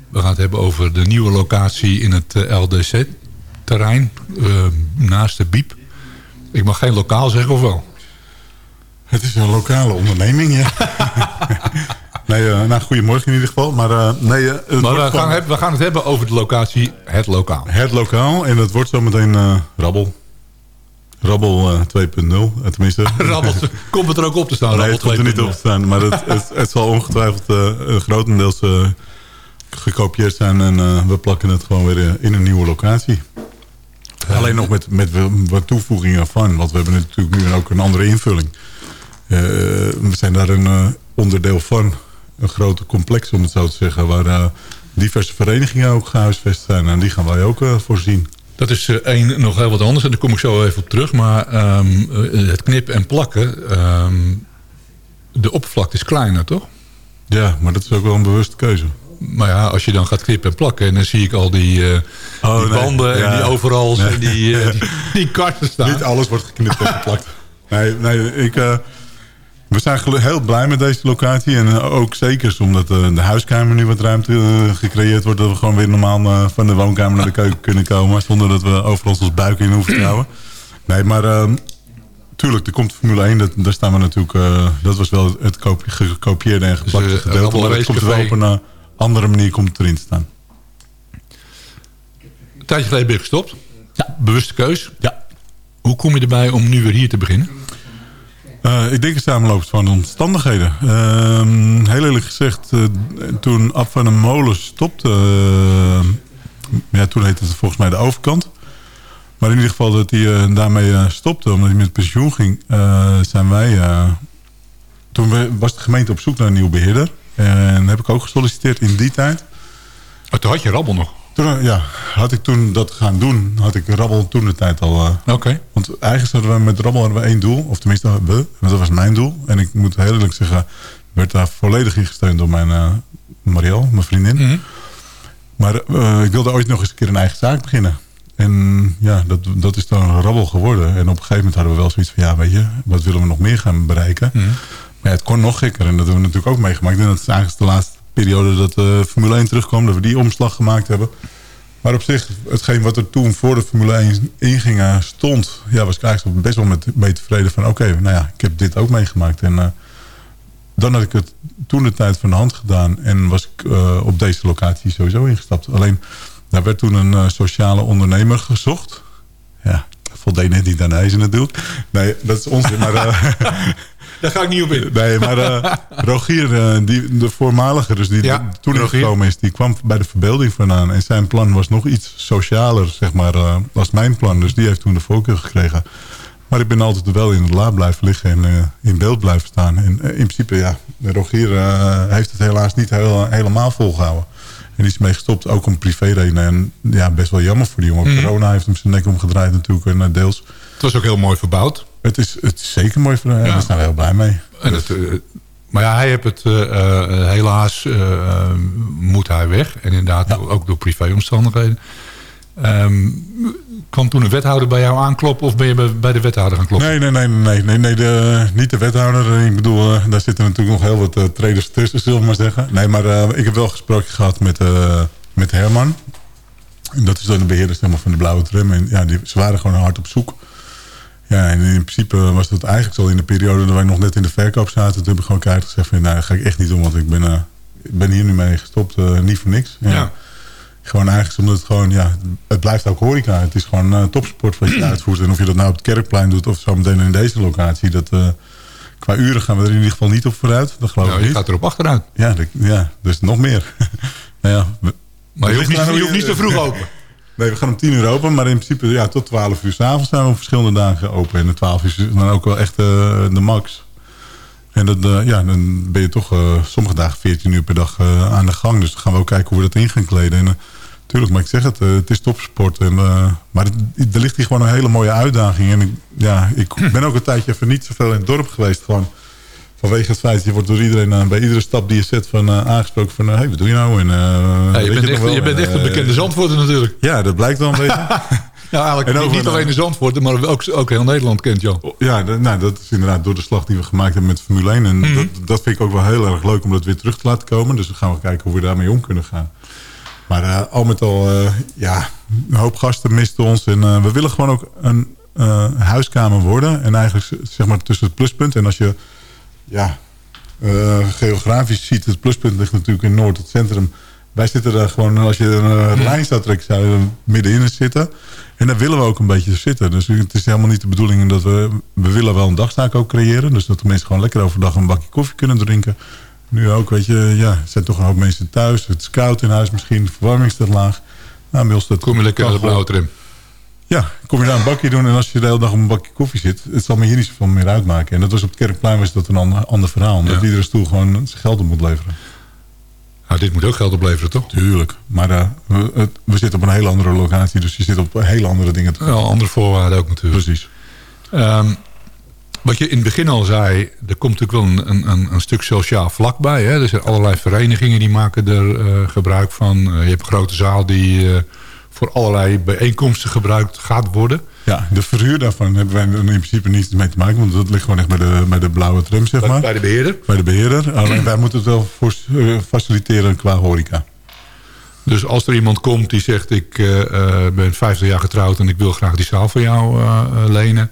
Speaker 4: we gaan het hebben over de nieuwe locatie in het eh, LDC-terrein naast de Biep. Ik mag geen lokaal zeggen of wel?
Speaker 10: Het is een lokale onderneming, ja. [laughs] nee, nou, goedemorgen in ieder geval. Maar, nee,
Speaker 4: Maar we gaan, we gaan het hebben over de locatie Het Lokaal.
Speaker 10: het lokaal en het wordt zometeen Rabbel. Rabbel eh, 2.0, eh, tenminste. [laughs]
Speaker 4: Rabbel, komt het er ook op te staan?
Speaker 10: nee,
Speaker 4: Rabbel
Speaker 10: het komt er niet
Speaker 4: 2.0?
Speaker 10: op te staan. Maar het, het, het zal ongetwijfeld eh, grotendeels eh, gekopieerd zijn. En eh, we plakken het gewoon weer in een nieuwe locatie. Alleen nog met, met wat toevoegingen van. Want we hebben natuurlijk nu ook een andere invulling. Eh, we zijn daar een eh, onderdeel van. Een grote complex, om het zo te zeggen. Waar diverse verenigingen ook gehuisvest zijn. En die gaan wij ook voorzien.
Speaker 4: Dat is eh, één nog heel wat anders en daar kom ik zo even op terug. Maar ehm, eh, het knippen en plakken, ehm, de oppervlakte is kleiner, toch?
Speaker 10: Ja, maar dat is ook wel een bewuste keuze.
Speaker 4: Maar ja, als je dan gaat knippen en plakken... en dan zie ik al die,
Speaker 10: Oh,
Speaker 4: die
Speaker 10: nee.
Speaker 4: banden en die overals
Speaker 10: Nee.
Speaker 4: en die, die, [laughs] die karten staan.
Speaker 10: Niet alles wordt geknipt en geplakt. [laughs] Nee, nee ik, we zijn heel blij met deze locatie. En eh, ook zeker omdat eh, de huiskamer nu wat ruimte eh, gecreëerd wordt. Dat we gewoon weer normaal van de woonkamer naar de keuken [laughs] kunnen komen. Zonder dat we overal ons buik in hoeven te houden. Nee, maar eh, tuurlijk, er komt Formule 1. Dat, daar staan we natuurlijk... eh, dat was wel het kopie- gekopieerde en geplakte
Speaker 4: Dus, eh,
Speaker 10: gedeelte. Maar het komt er wel op een andere manier komt erin te staan.
Speaker 4: Een tijdje geleden ben je gestopt. Ja. Bewuste keus.
Speaker 10: Ja.
Speaker 4: Hoe kom je erbij om nu weer hier te beginnen?
Speaker 10: Eh, ik denk een samenloop van omstandigheden. Ehm, heel eerlijk gezegd, eh, toen Ab van den Molen stopte... eh, ja, toen heette het volgens mij de overkant. Maar in ieder geval dat hij daarmee stopte, omdat hij met pensioen ging... zijn wij... toen was de gemeente op zoek naar een nieuwe beheerder. En heb ik ook gesolliciteerd in die tijd.
Speaker 4: Oh, toen had je Rabbel nog.
Speaker 10: Toen, eh, ja, had ik toen dat gaan doen, had ik Rabbel toen de tijd al... eh,
Speaker 4: Oké.
Speaker 10: want eigenlijk hadden we met Rabbel hadden we één doel. Of tenminste, we. Dat was mijn doel. En ik moet heel eerlijk zeggen... werd daar volledig in gesteund door mijn uh, Marielle, mijn vriendin.
Speaker 4: Mhm.
Speaker 10: Maar uh, ik wilde ooit nog eens een keer een eigen zaak beginnen. En ja, dat, dat is dan Rabbel geworden. En op een gegeven moment hadden we wel zoiets van... ja, weet je, wat willen we nog meer gaan bereiken?
Speaker 4: Mhm.
Speaker 10: Maar ja, het kon nog gekker. En dat hebben we natuurlijk ook meegemaakt. En dat is eigenlijk de laatste periode dat uh, Formule 1 terugkwam. Dat we die omslag gemaakt hebben. Maar op zich, hetgeen wat er toen voor de Formule 1 inging eh, stond... Ja, was ik eigenlijk best wel met, mee tevreden van... oké, nou ja, ik heb dit ook meegemaakt. En eh, dan had ik het toen de tijd van de hand gedaan... en was ik eh, op deze locatie sowieso ingestapt. Alleen, daar werd toen een sociale ondernemer gezocht. Ja, voldeed net niet aan de eisen natuurlijk. Nee, dat is onzin, maar... [laughs]
Speaker 4: Daar ga ik niet op in.
Speaker 10: Nee, maar uh, [laughs] Rogier, uh, die, de voormalige, dus die
Speaker 4: Ja,
Speaker 10: toen gekomen is... die kwam bij de verbeelding vandaan. En zijn plan was nog iets socialer, zeg maar, uh, als mijn plan. Dus die heeft toen de voorkeur gekregen. Maar ik ben altijd wel in het la blijven liggen en in beeld blijven staan. En in principe, ja, Rogier heeft het helaas niet heel, helemaal volgehouden. En die is mee gestopt, ook om privéredenen. En ja, best wel jammer voor die jongen.
Speaker 4: Mhm.
Speaker 10: Corona heeft hem zijn nek omgedraaid natuurlijk. En deels...
Speaker 4: Het was ook heel mooi verbouwd.
Speaker 10: Het is, het is zeker mooi voor hem. Ja. Daar zijn we heel blij mee.
Speaker 4: En het, uh, maar ja, hij heeft het uh, uh, helaas moet hij weg. En inderdaad ja. ook door privéomstandigheden. Um, kwam toen een wethouder bij jou aankloppen of ben je bij de wethouder gaan kloppen?
Speaker 10: Nee, nee, nee, nee, nee, nee de, niet de wethouder. Ik bedoel, daar zitten natuurlijk nog heel wat uh, traders tussen, zullen we maar zeggen. Nee, maar uh, ik heb wel gesproken gehad met, uh, met Herman. En dat is dan de beheerder van de blauwe tram. En ja, die, ze waren gewoon hard op zoek. Ja, en in principe was dat eigenlijk al in de periode dat wij nog net in de verkoop zaten. Toen heb ik gewoon keihard gezegd van, nou, dat ga ik echt niet doen. Want ik ben, uh, ik ben hier nu mee gestopt, uh, niet voor niks. Ja. ja. Gewoon eigenlijk omdat het gewoon, ja, het blijft ook horeca. Het is gewoon uh, topsport wat je [clears throat] uitvoert. En of je dat nou op het Kerkplein doet of zo meteen in deze locatie. Dat, qua uren gaan we er in ieder geval niet op vooruit. Dat geloof
Speaker 4: nou,
Speaker 10: ik
Speaker 4: je
Speaker 10: niet.
Speaker 4: gaat erop achteruit.
Speaker 10: Ja, de, ja dus nog meer. [laughs] nou ja,
Speaker 4: maar je hoeft, niet, je hoeft niet zo vroeg open. [laughs]
Speaker 10: We gaan om 10 uur open, maar in principe ja, tot 12 uur s'avonds zijn we op verschillende dagen open. En de 12 uur is dan ook wel echt uh, de max. En dat, uh, ja, dan ben je toch uh, sommige dagen 14 uur per dag aan de gang. Dus dan gaan we ook kijken hoe we dat in gaan kleden. En tuurlijk, maar ik zeg het, het is topsport. En, maar het, er ligt hier gewoon een hele mooie uitdaging. En ik, ja, ik ben ook een tijdje even niet zoveel in het dorp geweest. Gewoon vanwege het feit, je wordt door iedereen uh, bij iedere stap die je zet van, uh, aangesproken van... hé, hey, wat doe je nou? En,
Speaker 4: ja, je, bent je, echt, je bent echt een bekende Zandvoorter natuurlijk.
Speaker 10: Ja, dat blijkt wel een [laughs] beetje.
Speaker 4: ja, eigenlijk en niet, niet alleen de Zandvoorter, maar ook, ook heel Nederland kent jou.
Speaker 10: Ja, dat, nou, dat is inderdaad door de slag die we gemaakt hebben met Formule 1. En mm -hmm. dat, dat vind ik ook wel heel erg leuk om dat weer terug te laten komen. Dus dan gaan we kijken hoe we daarmee om kunnen gaan. Maar uh, al met al, uh, ja, een hoop gasten misten ons. En uh, we willen gewoon ook een huiskamer worden. En eigenlijk zeg maar tussen het pluspunt. En als je, ja, uh, geografisch ziet, het pluspunt ligt natuurlijk in Noord, het centrum. Wij zitten daar gewoon, als je een uh, lijn zou trekken, zou je middenin zitten. En daar willen we ook een beetje zitten. Dus het is helemaal niet de bedoeling dat we... We willen wel een dagstaak ook creëren. Dus dat de mensen gewoon lekker overdag een bakje koffie kunnen drinken. Nu ook, weet je, ja, er zijn toch een hoop mensen thuis. Het is koud in huis misschien, de verwarming te laag. Nou, ons dat
Speaker 4: Kom je lekker naar de blauwe trim.
Speaker 10: Ja, kom je daar een bakje doen en als je de hele dag op een bakje koffie zit... het zal me hier niet zoveel meer uitmaken. En dat was op het Kerkplein was dat een ander, ander verhaal. Omdat ja. iedere stoel gewoon zijn geld op moet leveren.
Speaker 4: Nou, dit moet ook geld opleveren, toch?
Speaker 10: Tuurlijk. Maar uh, we, we, zitten op een hele andere locatie. Dus je zit op hele andere dingen.
Speaker 4: Te ja, andere voorwaarden ook natuurlijk.
Speaker 10: Precies.
Speaker 4: Um, wat je in het begin al zei... er komt natuurlijk wel een, een, een stuk sociaal vlak bij. Hè? Er zijn allerlei verenigingen die maken er uh, gebruik van. Uh, je hebt een grote zaal die voor allerlei bijeenkomsten gebruikt gaat worden.
Speaker 10: Ja, de verhuur daarvan hebben wij in principe niets mee te maken. Want dat ligt gewoon echt bij de, bij de blauwe tram, zeg maar.
Speaker 4: Bij de beheerder?
Speaker 10: Bij de beheerder. Alleen wij moeten het wel voor, faciliteren qua horeca.
Speaker 4: Dus als er iemand komt die zegt... ik ben 50 jaar getrouwd en ik wil graag die zaal voor jou lenen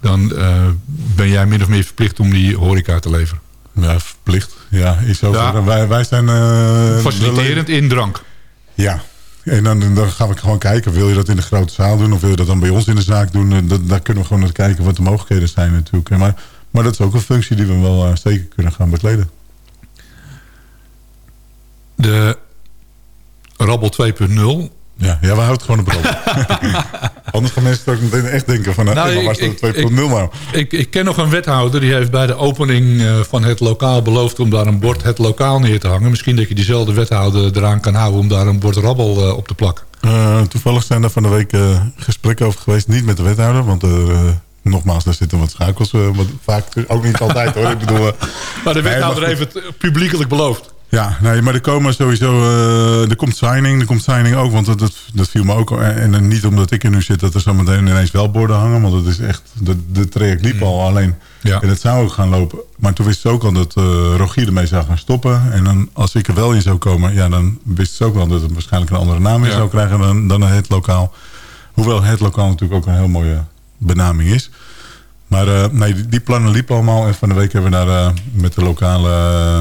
Speaker 4: dan uh, ben jij min of meer verplicht om die horeca te leveren.
Speaker 10: Ja, verplicht. Ja, is ook ja. Wij, wij zijn...
Speaker 4: Faciliterend in drank.
Speaker 10: Ja. En dan, dan gaan we gewoon kijken. Wil je dat in de grote zaal doen? Of wil je dat dan bij ons in de zaak doen? Dat, daar kunnen we gewoon naar kijken wat de mogelijkheden zijn natuurlijk. Maar, maar dat is ook een functie die we wel uh, zeker kunnen gaan bekleden.
Speaker 4: De Rabbel 2.0
Speaker 10: ja, ja, we houden gewoon op rol. [laughs] Anders gaan mensen ook meteen echt denken van... Nou, nou waar staat 2.0 nou?
Speaker 4: Ik, ik ken nog een wethouder die heeft bij de opening uh, van het lokaal beloofd... om daar een bord het lokaal neer te hangen. Misschien dat je diezelfde wethouder eraan kan houden... om daar een bord rabbel uh, op te plakken.
Speaker 10: Uh, toevallig zijn daar van de week gesprekken over geweest. Niet met de wethouder, want... Nogmaals, daar zitten wat schakels. wat vaak ook niet altijd hoor. Ik bedoel,
Speaker 4: maar de wethouder heeft het publiekelijk beloofd.
Speaker 10: Ja, nee, maar er komen sowieso... eh, er komt signing, er komt signing ook. Want dat, dat, dat viel me ook... En, en dan niet omdat ik er nu zit... dat er zometeen ineens wel borden hangen. Want het is echt... De, de traject liep al alleen.
Speaker 4: Ja.
Speaker 10: En het zou ook gaan lopen. Maar toen wist ze ook al dat eh Rogier ermee zou gaan stoppen. En dan, als ik er wel in zou komen... Ja, dan wist ze ook wel dat het waarschijnlijk een andere naam in
Speaker 4: Ja.
Speaker 10: zou krijgen... dan, dan het lokaal. Hoewel het lokaal natuurlijk ook een heel mooie benaming is. Maar eh, nee, die, die plannen liepen allemaal. En van de week hebben we daar eh, met de lokale eh,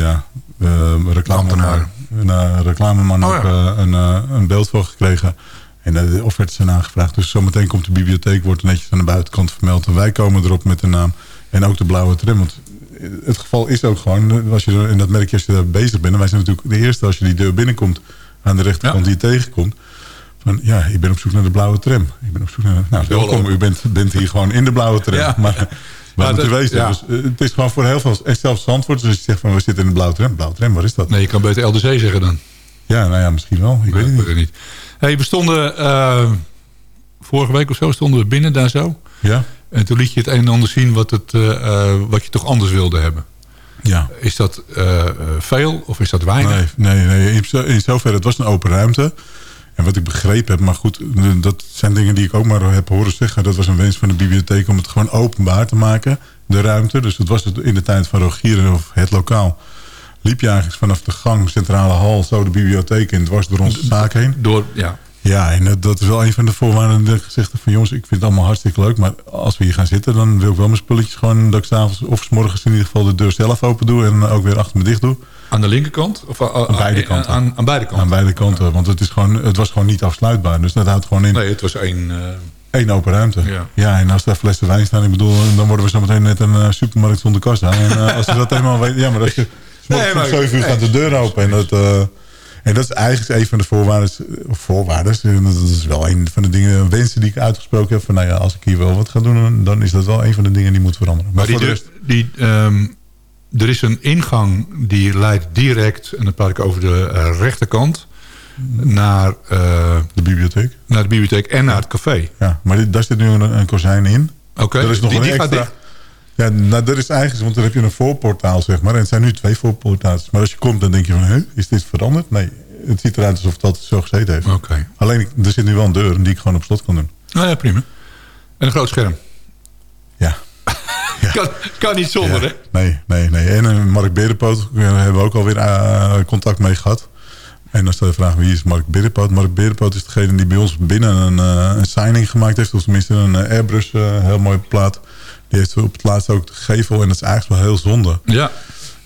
Speaker 10: ja, eh reclame,
Speaker 4: Ambtenaar.
Speaker 10: een eh, reclameman
Speaker 4: Oh, ja.
Speaker 10: eh, een, eh, een beeld voor gekregen. En de offertes zijn aangevraagd. Dus zometeen komt de bibliotheek, wordt netjes aan de buitenkant vermeld. En wij komen erop met de naam. En ook de blauwe tram. Want het geval is ook gewoon, als je, er- en dat merk je als je daar bezig bent. En wij zijn natuurlijk de eerste als je die deur binnenkomt. Aan de rechterkant die je tegenkomt. Van ja, ik ben op zoek naar de blauwe tram. Ik ben op zoek naar... Nou, welkom. U bent, bent hier gewoon in de blauwe tram.
Speaker 4: Ja.
Speaker 10: Maar, maar
Speaker 4: Ja, dat-.
Speaker 10: Dus, eh, het is gewoon voor heel veel... En zelfs Zandvoort, dus als je zegt van we zitten in de blauwe tram. Blauwe tram, waar is dat?
Speaker 4: Nee, je kan beter LDC zeggen dan.
Speaker 10: Ja, nou ja, misschien wel. Ik weet het niet.
Speaker 4: niet. Hey, we stonden... eh, vorige week of zo stonden we binnen daar zo.
Speaker 10: Ja?
Speaker 4: En toen liet je het een en ander zien wat, het, eh, wat je toch anders wilde hebben.
Speaker 10: Ja.
Speaker 4: Is dat veel of is dat weinig?
Speaker 10: Nee, nee, nee. In, zo- in zoverre, het was een open ruimte. En wat ik begrepen heb, maar goed, dat zijn dingen die ik ook maar heb horen zeggen. Dat was een wens van de bibliotheek om het gewoon openbaar te maken, de ruimte. Dus dat was het in de tijd van Rogier of het lokaal. Liep je eigenlijk vanaf de gang, centrale hal, zo de bibliotheek in, dwars door onze zaak heen.
Speaker 4: Door, ja.
Speaker 10: Ja, en dat, is wel een van de voorwaarden gezegd van jongens, ik vind het allemaal hartstikke leuk. Maar als we hier gaan zitten, dan wil ik wel mijn spulletjes gewoon dat ik s'avonds of 's morgens in ieder geval de deur zelf open doe en ook weer achter me dicht doe.
Speaker 4: Aan de linkerkant? Of, eh,
Speaker 10: Aan beide kanten.
Speaker 4: Aan, aan beide kanten?
Speaker 10: Aan beide kanten, want het, is gewoon, het was gewoon niet afsluitbaar. Dus dat houdt gewoon in
Speaker 4: Nee, het was één... eh,
Speaker 10: één open ruimte.
Speaker 4: Ja.
Speaker 10: en als daar flessen wijn staan, ik bedoel, dan worden we zo meteen net een eh, supermarkt zonder kassa. En eh, als je dat eenmaal weet, ja, maar als je [laughs]
Speaker 4: Nee,
Speaker 10: om 7 uur gaat de deur open. En dat, eh, en dat is eigenlijk een van de voorwaarden. Voorwaarden, en dat is wel een van de dingen, wensen die ik uitgesproken heb. Van nou ja, als ik hier wel wat ga doen, dan is dat wel een van de dingen die moet veranderen.
Speaker 4: Maar die,
Speaker 10: de rest-
Speaker 4: die, ehm, er is een ingang die leidt direct, en dan praat ik over de eh, rechterkant, naar, eh,
Speaker 10: de bibliotheek.
Speaker 4: naar de bibliotheek en naar het café.
Speaker 10: Ja, maar dit, daar zit nu een, een kozijn in.
Speaker 4: Oké,
Speaker 10: Er is nog
Speaker 4: die,
Speaker 10: een
Speaker 4: die
Speaker 10: extra. Ja, nou, dat is eigenlijk, want dan heb je een voorportaal, zeg maar. En het zijn nu twee voorportaals. Maar als je komt, dan denk je van, hè, is dit veranderd? Nee, het ziet eruit alsof altijd zo gezeten heeft.
Speaker 4: Oké.
Speaker 10: Alleen, er zit nu wel een deur die ik gewoon op slot kan doen.
Speaker 4: Nou ja, prima. En een groot scherm. [laughs] Kan, kan niet zonder, hè?
Speaker 10: Nee, nee, nee. En eh, Mark Berenpoot eh, hebben we ook alweer eh, contact mee gehad. En dan stel je de vraag, wie is Mark Berenpoot? Mark Berenpoot is degene die bij ons binnen een, een signing gemaakt heeft. Of tenminste een Airbrush, heel mooie plaat. Die heeft op het laatst ook de gevel. En dat is eigenlijk wel heel zonde.
Speaker 4: Ja.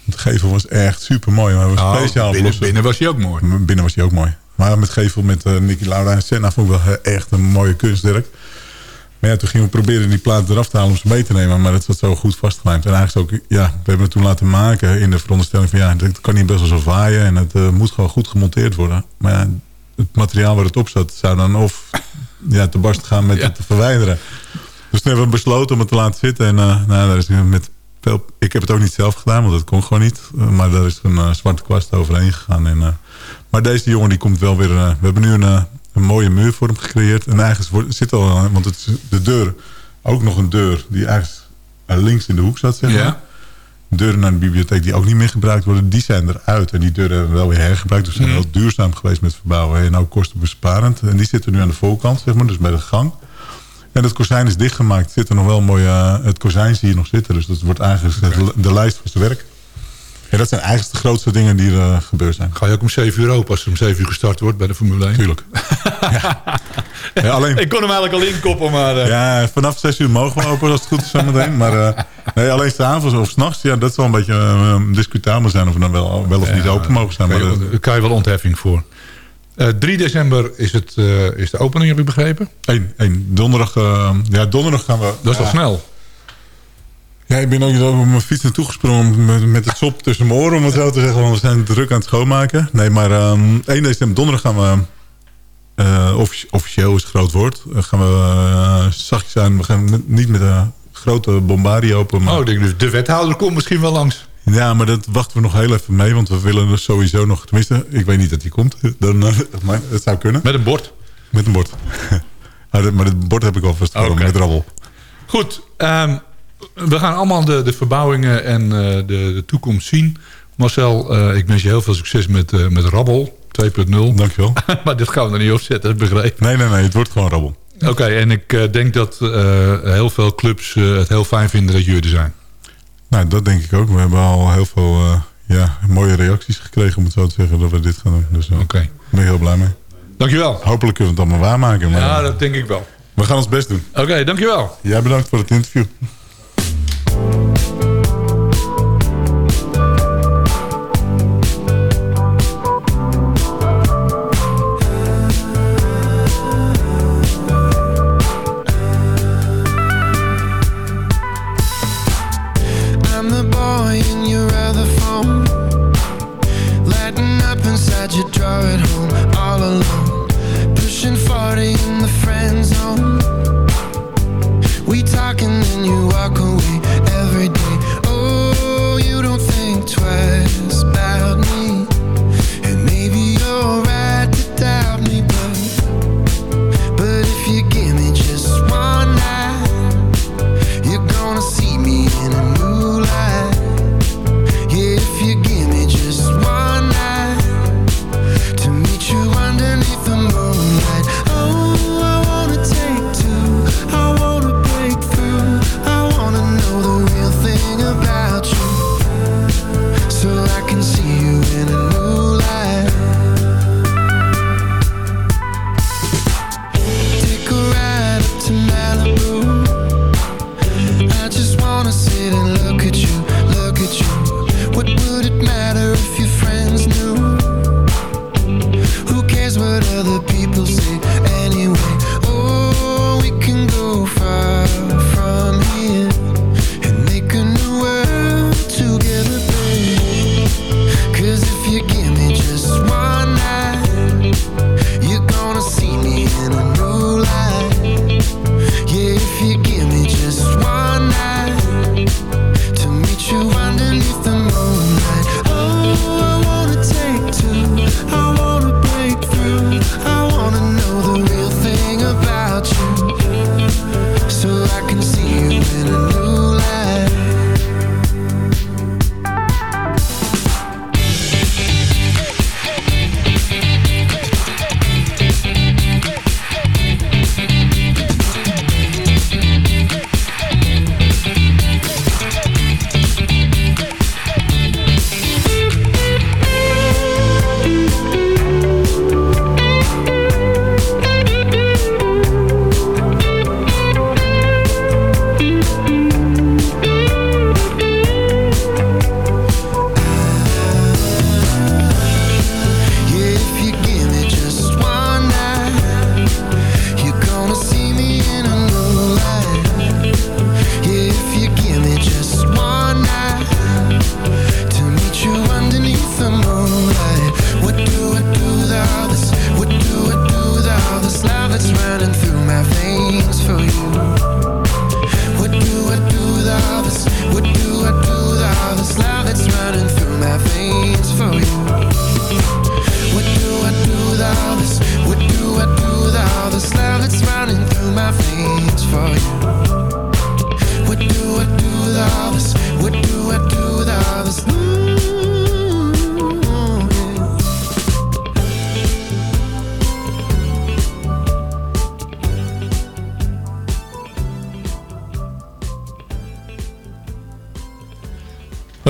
Speaker 10: De gevel was echt super mooi. Maar we hebben
Speaker 4: Oh,
Speaker 10: speciaal
Speaker 4: binnen,
Speaker 10: losse-
Speaker 4: binnen was hij ook mooi.
Speaker 10: Binnen was hij ook mooi. Maar met gevel met Nicky Lauda en Senna vond ik wel echt een mooie kunstwerk. Maar ja, toen gingen we proberen die plaat eraf te halen om ze mee te nemen. Maar het zat zo goed vastgelijmd. En eigenlijk ook, ja, we hebben het toen laten maken in de veronderstelling van... ja, dat kan niet best wel zo waaien en het eh, moet gewoon goed gemonteerd worden. Maar ja, het materiaal waar het op zat zou dan of ja, te barst gaan met
Speaker 4: Ja.
Speaker 10: het te verwijderen. Dus toen hebben we besloten om het te laten zitten. En eh, nou, daar is met veel, ik heb het ook niet zelf gedaan, want dat kon gewoon niet. Eh, maar daar is een zwarte kwast overheen gegaan. En, maar deze jongen die komt wel weer... we hebben nu een, een mooie muur voor hem gecreëerd. En eigenlijk zit al... want het de deur... Ook nog een deur die eigenlijk eh, links in de hoek zat, zeg maar.
Speaker 4: Ja.
Speaker 10: Deuren naar de bibliotheek die ook niet meer gebruikt worden, die zijn eruit. En die deuren hebben we wel weer hergebruikt. Dus zijn
Speaker 4: Mhm.
Speaker 10: heel duurzaam geweest met verbouwen. En ook kostenbesparend. En die zitten nu aan de voorkant, zeg maar, dus bij de gang. En het kozijn is dichtgemaakt. Zit er nog wel mooi... eh, het kozijn zie je nog zitten. Dus dat wordt eigenlijk de, de lijst van zijn werk. Dat zijn eigenlijk de grootste dingen die er eh, gebeurd zijn.
Speaker 4: Ga je ook om 7 uur open als er om 7 uur gestart wordt bij de Formule 1?
Speaker 10: Tuurlijk. [laughs] ja. alleen,
Speaker 4: Ik kon hem eigenlijk al inkoppen, maar... eh,
Speaker 10: ja, vanaf 6 uur mogen we open als het goed is zometeen. Maar eh, nee, alleen s'avonds of s'nachts, ja, dat zal een beetje eh, discutabel zijn of we dan wel, wel of niet open mogen zijn.
Speaker 4: Kan
Speaker 10: Maar,
Speaker 4: je, daar kan je wel ontheffing voor. Eh 3 december is, het, eh, is de opening, heb ik begrepen.
Speaker 10: één, één. Donderdag, eh, ja, donderdag gaan we...
Speaker 4: Dat is
Speaker 10: ja,
Speaker 4: toch snel?
Speaker 10: Ja, ik ben ook op mijn fiets naartoe gesprongen met, met het sop tussen mijn oren, om het zo te zeggen. Want we zijn druk aan het schoonmaken. Nee, maar ehm 1 december, donderdag gaan we... eh, offici- officieel is het groot woord. eh, gaan we eh, zachtjes aan. We gaan met- niet met een grote bombardie open. Maar,
Speaker 4: Oh, ik denk dus de wethouder komt misschien wel langs.
Speaker 10: Ja, maar dat wachten we nog heel even mee. Want we willen er sowieso nog... Tenminste, ik weet niet dat hij komt. [laughs] Dan, maar het zou kunnen.
Speaker 4: Met een bord.
Speaker 10: Met een bord. maar, [laughs] dat, maar dat bord heb ik alvast voor
Speaker 4: Oké.
Speaker 10: met rabbel.
Speaker 4: Goed, ehm, we gaan allemaal de, de verbouwingen en eh, de, de toekomst zien
Speaker 11: Marcel, eh, ik wens je heel veel succes met, eh, met Rabbel 2.0.
Speaker 10: Dankjewel. [laughs]
Speaker 11: maar dit gaan we er niet opzetten, dat begrepen.
Speaker 10: Nee, nee, nee. Het wordt gewoon rabbel.
Speaker 11: Oké, en ik denk dat heel veel clubs het heel fijn vinden dat jullie er zijn.
Speaker 10: Nou, dat denk ik ook. We hebben al heel veel ja, mooie reacties gekregen, om het zo te zeggen, dat we dit gaan doen. Dus daar
Speaker 11: Oké.
Speaker 10: ben ik heel blij mee.
Speaker 11: Dankjewel.
Speaker 10: Hopelijk kunnen we het allemaal waarmaken. Maar
Speaker 11: Ja, dat denk ik wel.
Speaker 10: we gaan ons best doen.
Speaker 11: Oké, dankjewel.
Speaker 10: Jij bedankt voor het interview.
Speaker 11: Bye.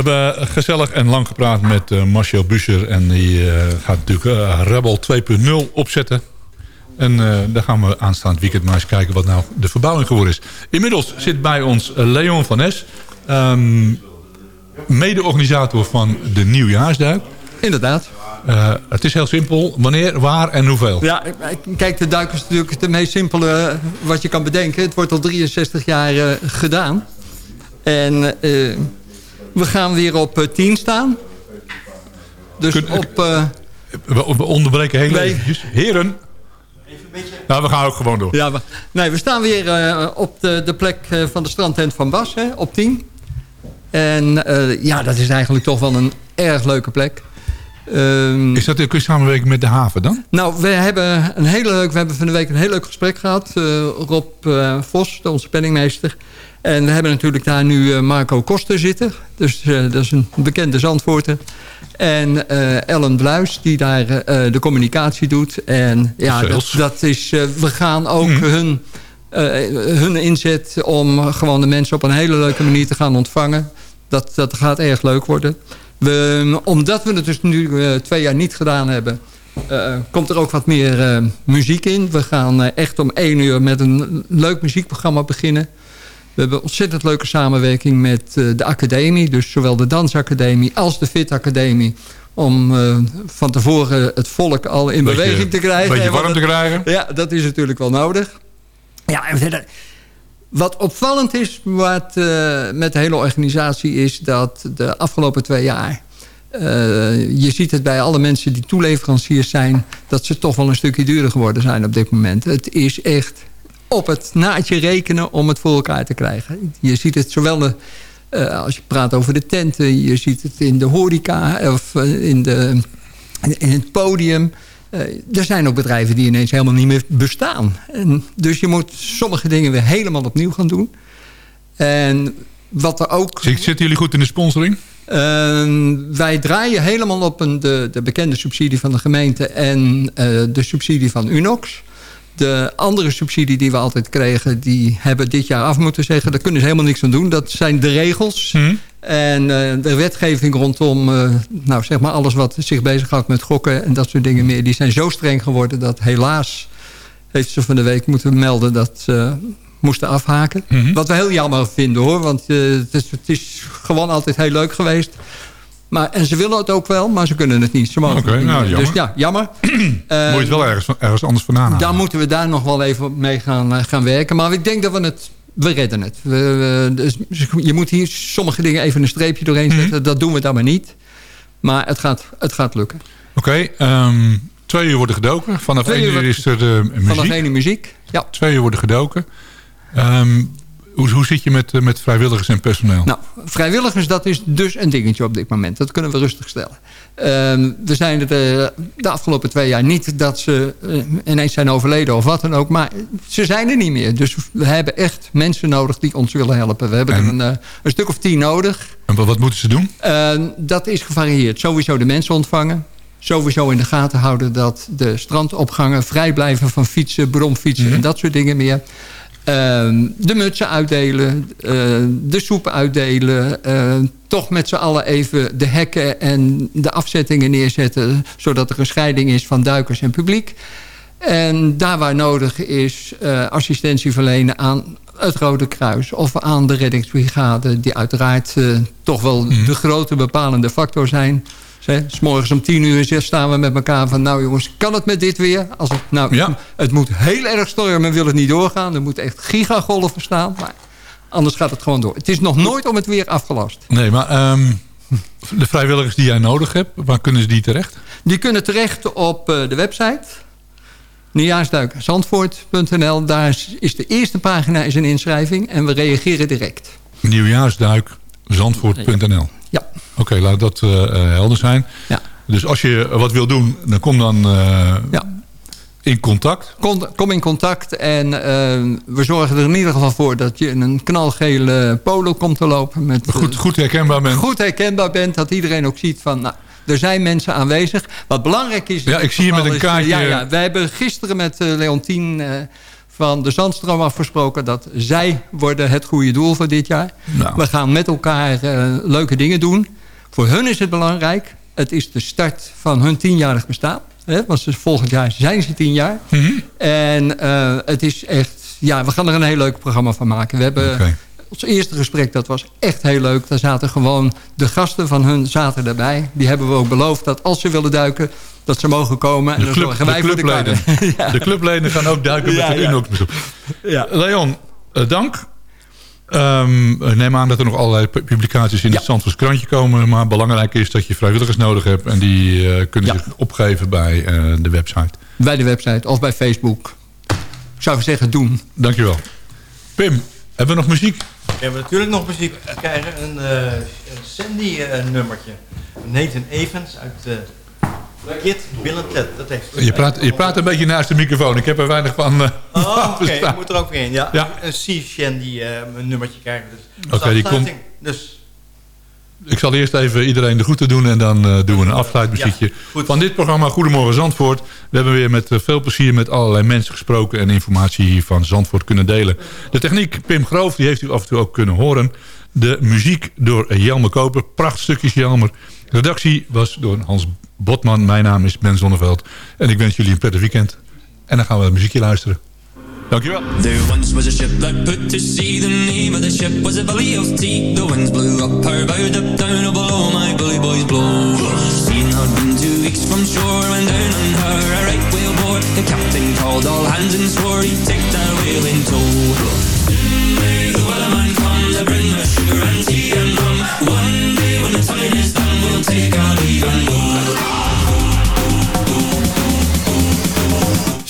Speaker 11: Hebben gezellig en lang gepraat met eh, Marcel Buscher. En die eh, gaat natuurlijk eh, Rebel 2.0 opzetten. En daar gaan we aanstaand weekend maar eens kijken wat nou de verbouwing geworden is. Inmiddels zit bij ons Leon van Es. ehm, Mede-organisator van de Nieuwjaarsduik.
Speaker 12: Inderdaad.
Speaker 11: Het is heel simpel. Wanneer, waar en hoeveel?
Speaker 12: Ja, kijk, de duik is natuurlijk het meest simpele wat je kan bedenken. Het wordt al 63 jaar gedaan. En we gaan weer op eh, 10 staan. Dus
Speaker 11: Kun-
Speaker 12: op... eh,
Speaker 11: We, we onderbreken heel
Speaker 12: Nee.
Speaker 11: eventjes. Heren. Nou, we gaan ook gewoon door.
Speaker 12: ja, we, nee, we staan weer eh, op de, de plek eh, van de strandtent van Bas, hè, op 10. En eh, ja, dat is eigenlijk toch wel een erg leuke plek. Ehm,
Speaker 11: Is dat in samenwerking met de haven dan?
Speaker 12: Nou, we hebben, een hele leuk, we hebben van de week een heel leuk gesprek gehad. Eh, Rob eh, Vos, onze penningmeester. En we hebben natuurlijk daar nu eh, Marco Koster zitten. Dus eh, dat is een bekende Zandvoorter. En eh, Ellen Bluis, die daar de communicatie doet. En ja, dat, dat is, we gaan ook
Speaker 4: Mhm.
Speaker 12: hun, eh, hun inzet om gewoon de mensen op een hele leuke manier te gaan ontvangen. Dat, dat gaat erg leuk worden. We, omdat we het dus nu twee jaar niet gedaan hebben... komt er ook wat meer muziek in. We gaan echt om één uur met een leuk muziekprogramma beginnen. We hebben ontzettend leuke samenwerking met eh, de academie. Dus zowel de dansacademie als de fit academie. Om eh, van tevoren het volk al in
Speaker 4: Beetje-
Speaker 12: beweging te krijgen.
Speaker 4: beetje
Speaker 12: En wat
Speaker 4: warm te krijgen.
Speaker 12: Ja, dat is natuurlijk wel nodig. Ja, en verder... Wat opvallend is wat, eh, met de hele organisatie is dat de afgelopen twee jaar... je ziet het bij alle mensen die toeleveranciers zijn... dat ze toch wel een stukje duurder geworden zijn op dit moment. Het is echt op het naadje rekenen om het voor elkaar te krijgen. Je ziet het zowel de, eh, als je praat over de tenten... je ziet het in de horeca of eh, in, de, in het podium... Eh, er zijn ook bedrijven die ineens helemaal niet meer bestaan. En dus je moet sommige dingen weer helemaal opnieuw gaan doen. En wat er ook...
Speaker 4: Zitten jullie goed in de sponsoring?
Speaker 12: Ehm, wij draaien helemaal op een, de, de bekende subsidie van de gemeente... en eh, de subsidie van Unox. De andere subsidie die we altijd kregen... die hebben dit jaar af moeten zeggen. Daar kunnen ze helemaal niks aan doen. Dat zijn de regels.
Speaker 4: Hm?
Speaker 12: En eh, de wetgeving rondom eh, nou, zeg maar alles wat zich bezighoudt met gokken... en dat soort dingen meer... die zijn zo streng geworden dat helaas... heeft ze van de week moeten melden dat ze moesten afhaken.
Speaker 4: Mhm.
Speaker 12: Wat we heel jammer vinden hoor. Want eh, het, is, het is gewoon altijd heel leuk geweest. Maar, en ze willen het ook wel, maar ze kunnen het niet. Ze mogen
Speaker 4: Oké,
Speaker 12: het niet
Speaker 4: nou, jammer.
Speaker 12: Dus ja, jammer. [clears throat]
Speaker 4: Moet je het wel ergens, ergens anders vandaan halen.
Speaker 12: Dan moeten we daar nog wel even mee gaan, eh, gaan werken. Maar ik denk dat we het... We redden het. We, we- dus je moet hier sommige dingen even een streepje doorheen
Speaker 4: Mhm.
Speaker 12: zetten. Dat doen we dan maar niet. Maar het gaat, het gaat lukken.
Speaker 4: Oké, ehm, twee uur worden gedoken. Vanaf
Speaker 12: Twee
Speaker 4: één
Speaker 12: uur
Speaker 4: uur is er de
Speaker 12: Vanaf
Speaker 4: muziek.
Speaker 12: ene muziek. Ja.
Speaker 4: Twee uur worden gedoken. Ehm, hoe, hoe zit je met, eh, met vrijwilligers en personeel?
Speaker 12: Nou, vrijwilligers, dat is dus een dingetje op dit moment. Dat kunnen we rustig stellen. Ehm, we zijn er de, de afgelopen twee jaar niet dat ze eh, ineens zijn overleden of wat dan ook. Maar ze zijn er niet meer. Dus we hebben echt mensen nodig die ons willen helpen. We hebben
Speaker 4: En-
Speaker 12: er een, eh, een stuk of tien nodig.
Speaker 4: En wat, wat moeten ze doen?
Speaker 12: Ehm, dat is gevarieerd. Sowieso de mensen ontvangen. Sowieso in de gaten houden dat de strandopgangen vrij blijven van fietsen, bromfietsen
Speaker 4: Mhm.
Speaker 12: en dat soort dingen meer. Ehm, de mutsen uitdelen, eh, de soep uitdelen. eh, toch met z'n allen even de hekken en de afzettingen neerzetten... zodat er een scheiding is van duikers en publiek. En daar waar nodig is eh, assistentie verlenen aan het Rode Kruis... of aan de reddingsbrigade... die uiteraard toch wel de grote bepalende factor zijn... S morgens om tien uur staan we met elkaar van... nou jongens, kan het met dit weer? Als het, nou,
Speaker 4: Ja.
Speaker 12: het moet heel erg stormen, wil het niet doorgaan. Er moeten echt gigagolven staan. Maar anders gaat het gewoon door. Het is nog nooit om het weer afgelast.
Speaker 4: Nee, maar ehm, de vrijwilligers die jij nodig hebt, waar kunnen ze die terecht?
Speaker 12: Die kunnen terecht op eh, de website. Nieuwjaarsduikzandvoort.nl. Daar is, is de eerste pagina is een inschrijving. En we reageren direct.
Speaker 4: Nieuwjaarsduik, zandvoort.nl.
Speaker 12: Ja.
Speaker 4: Oké, laat dat eh, eh, helder zijn.
Speaker 12: Ja.
Speaker 4: Dus als je wat wil doen, dan kom dan eh,
Speaker 12: Ja.
Speaker 4: in contact.
Speaker 12: Kom, kom in contact en we zorgen er in ieder geval voor... dat je in een knalgele polo komt te lopen. Met,
Speaker 4: Goed, goed herkenbaar bent.
Speaker 12: goed herkenbaar bent. Dat iedereen ook ziet van... Nou, er zijn mensen aanwezig. Wat belangrijk is...
Speaker 4: Ja, ik zie je met een
Speaker 12: is,
Speaker 4: kaartje.
Speaker 12: Ja, ja, wij hebben gisteren met Leontien van de Zandstroom afgesproken... dat zij worden het goede doel voor dit jaar.
Speaker 4: Nou.
Speaker 12: We gaan met elkaar eh, leuke dingen doen. Voor hun is het belangrijk. Het is de start van hun tienjarig bestaan. Hè, want ze- volgend jaar zijn ze tien jaar.
Speaker 4: Mhm.
Speaker 12: En eh, het is echt... Ja, we gaan er een heel leuk programma van maken. We hebben... Ons eerste gesprek, dat was echt heel leuk. Daar zaten gewoon de gasten van hun zaten erbij. Die hebben we ook beloofd dat als ze willen duiken... dat ze mogen komen. En
Speaker 4: De, club, de
Speaker 12: de
Speaker 4: clubleden. [laughs]
Speaker 12: ja.
Speaker 4: De clubleden gaan ook duiken
Speaker 12: Ja,
Speaker 4: met de. Unox.
Speaker 12: Ja.
Speaker 4: Leon, eh, dank. Ehm, ik neem aan dat er nog allerlei pu- publicaties in het Zandvoors krantje komen. Maar belangrijk is dat je vrijwilligers nodig hebt. En die eh, kunnen zich opgeven bij eh, de website.
Speaker 12: Bij de website of bij Facebook. Ik zou zeggen, doen.
Speaker 4: Dankjewel. Pim, hebben we nog muziek?
Speaker 6: We hebben natuurlijk nog muziek. We krijgen een, eh, een Sandy-nummertje. Nathan Evans uit eh, Kit, Ted, dat heeft
Speaker 4: Je praat, je praat een beetje naast de microfoon. Ik heb er weinig van, uh,
Speaker 6: Oh, [laughs] oké, ik moet er ook weer in. Ja,
Speaker 4: Ja.
Speaker 6: een C-Shan die eh, een nummertje krijgen. Dus
Speaker 4: Oké, die
Speaker 6: afsluiting. Dus
Speaker 4: Ik zal eerst even iedereen de groeten doen en dan eh, doen we een afsluitmuziekje. van dit programma Goedemorgen Zandvoort. We hebben weer met eh, veel plezier met allerlei mensen gesproken... en informatie hier van Zandvoort kunnen delen. De techniek Pim Groof, die heeft u af en toe ook kunnen horen. De muziek door Jelmer Koper. Prachtstukjes Jelmer. Redactie was door Hans Botman. Mijn naam is Ben Zonneveld. En ik wens jullie een prettig weekend. En dan gaan we het muziekje luisteren. Dankjewel.
Speaker 13: There once was a ship that put to sea. The name of the ship was a belly of tea. The winds blew up her bow, up down, oh below my bully boys blow. Seeing her been two weeks from shore, when down on her a right whale bore. The captain called all hands and swore he'd take that whale in tow. Soon may the wellerman come to bring us sugar and tea and rum. One day when the time is done, we'll take our leave and go.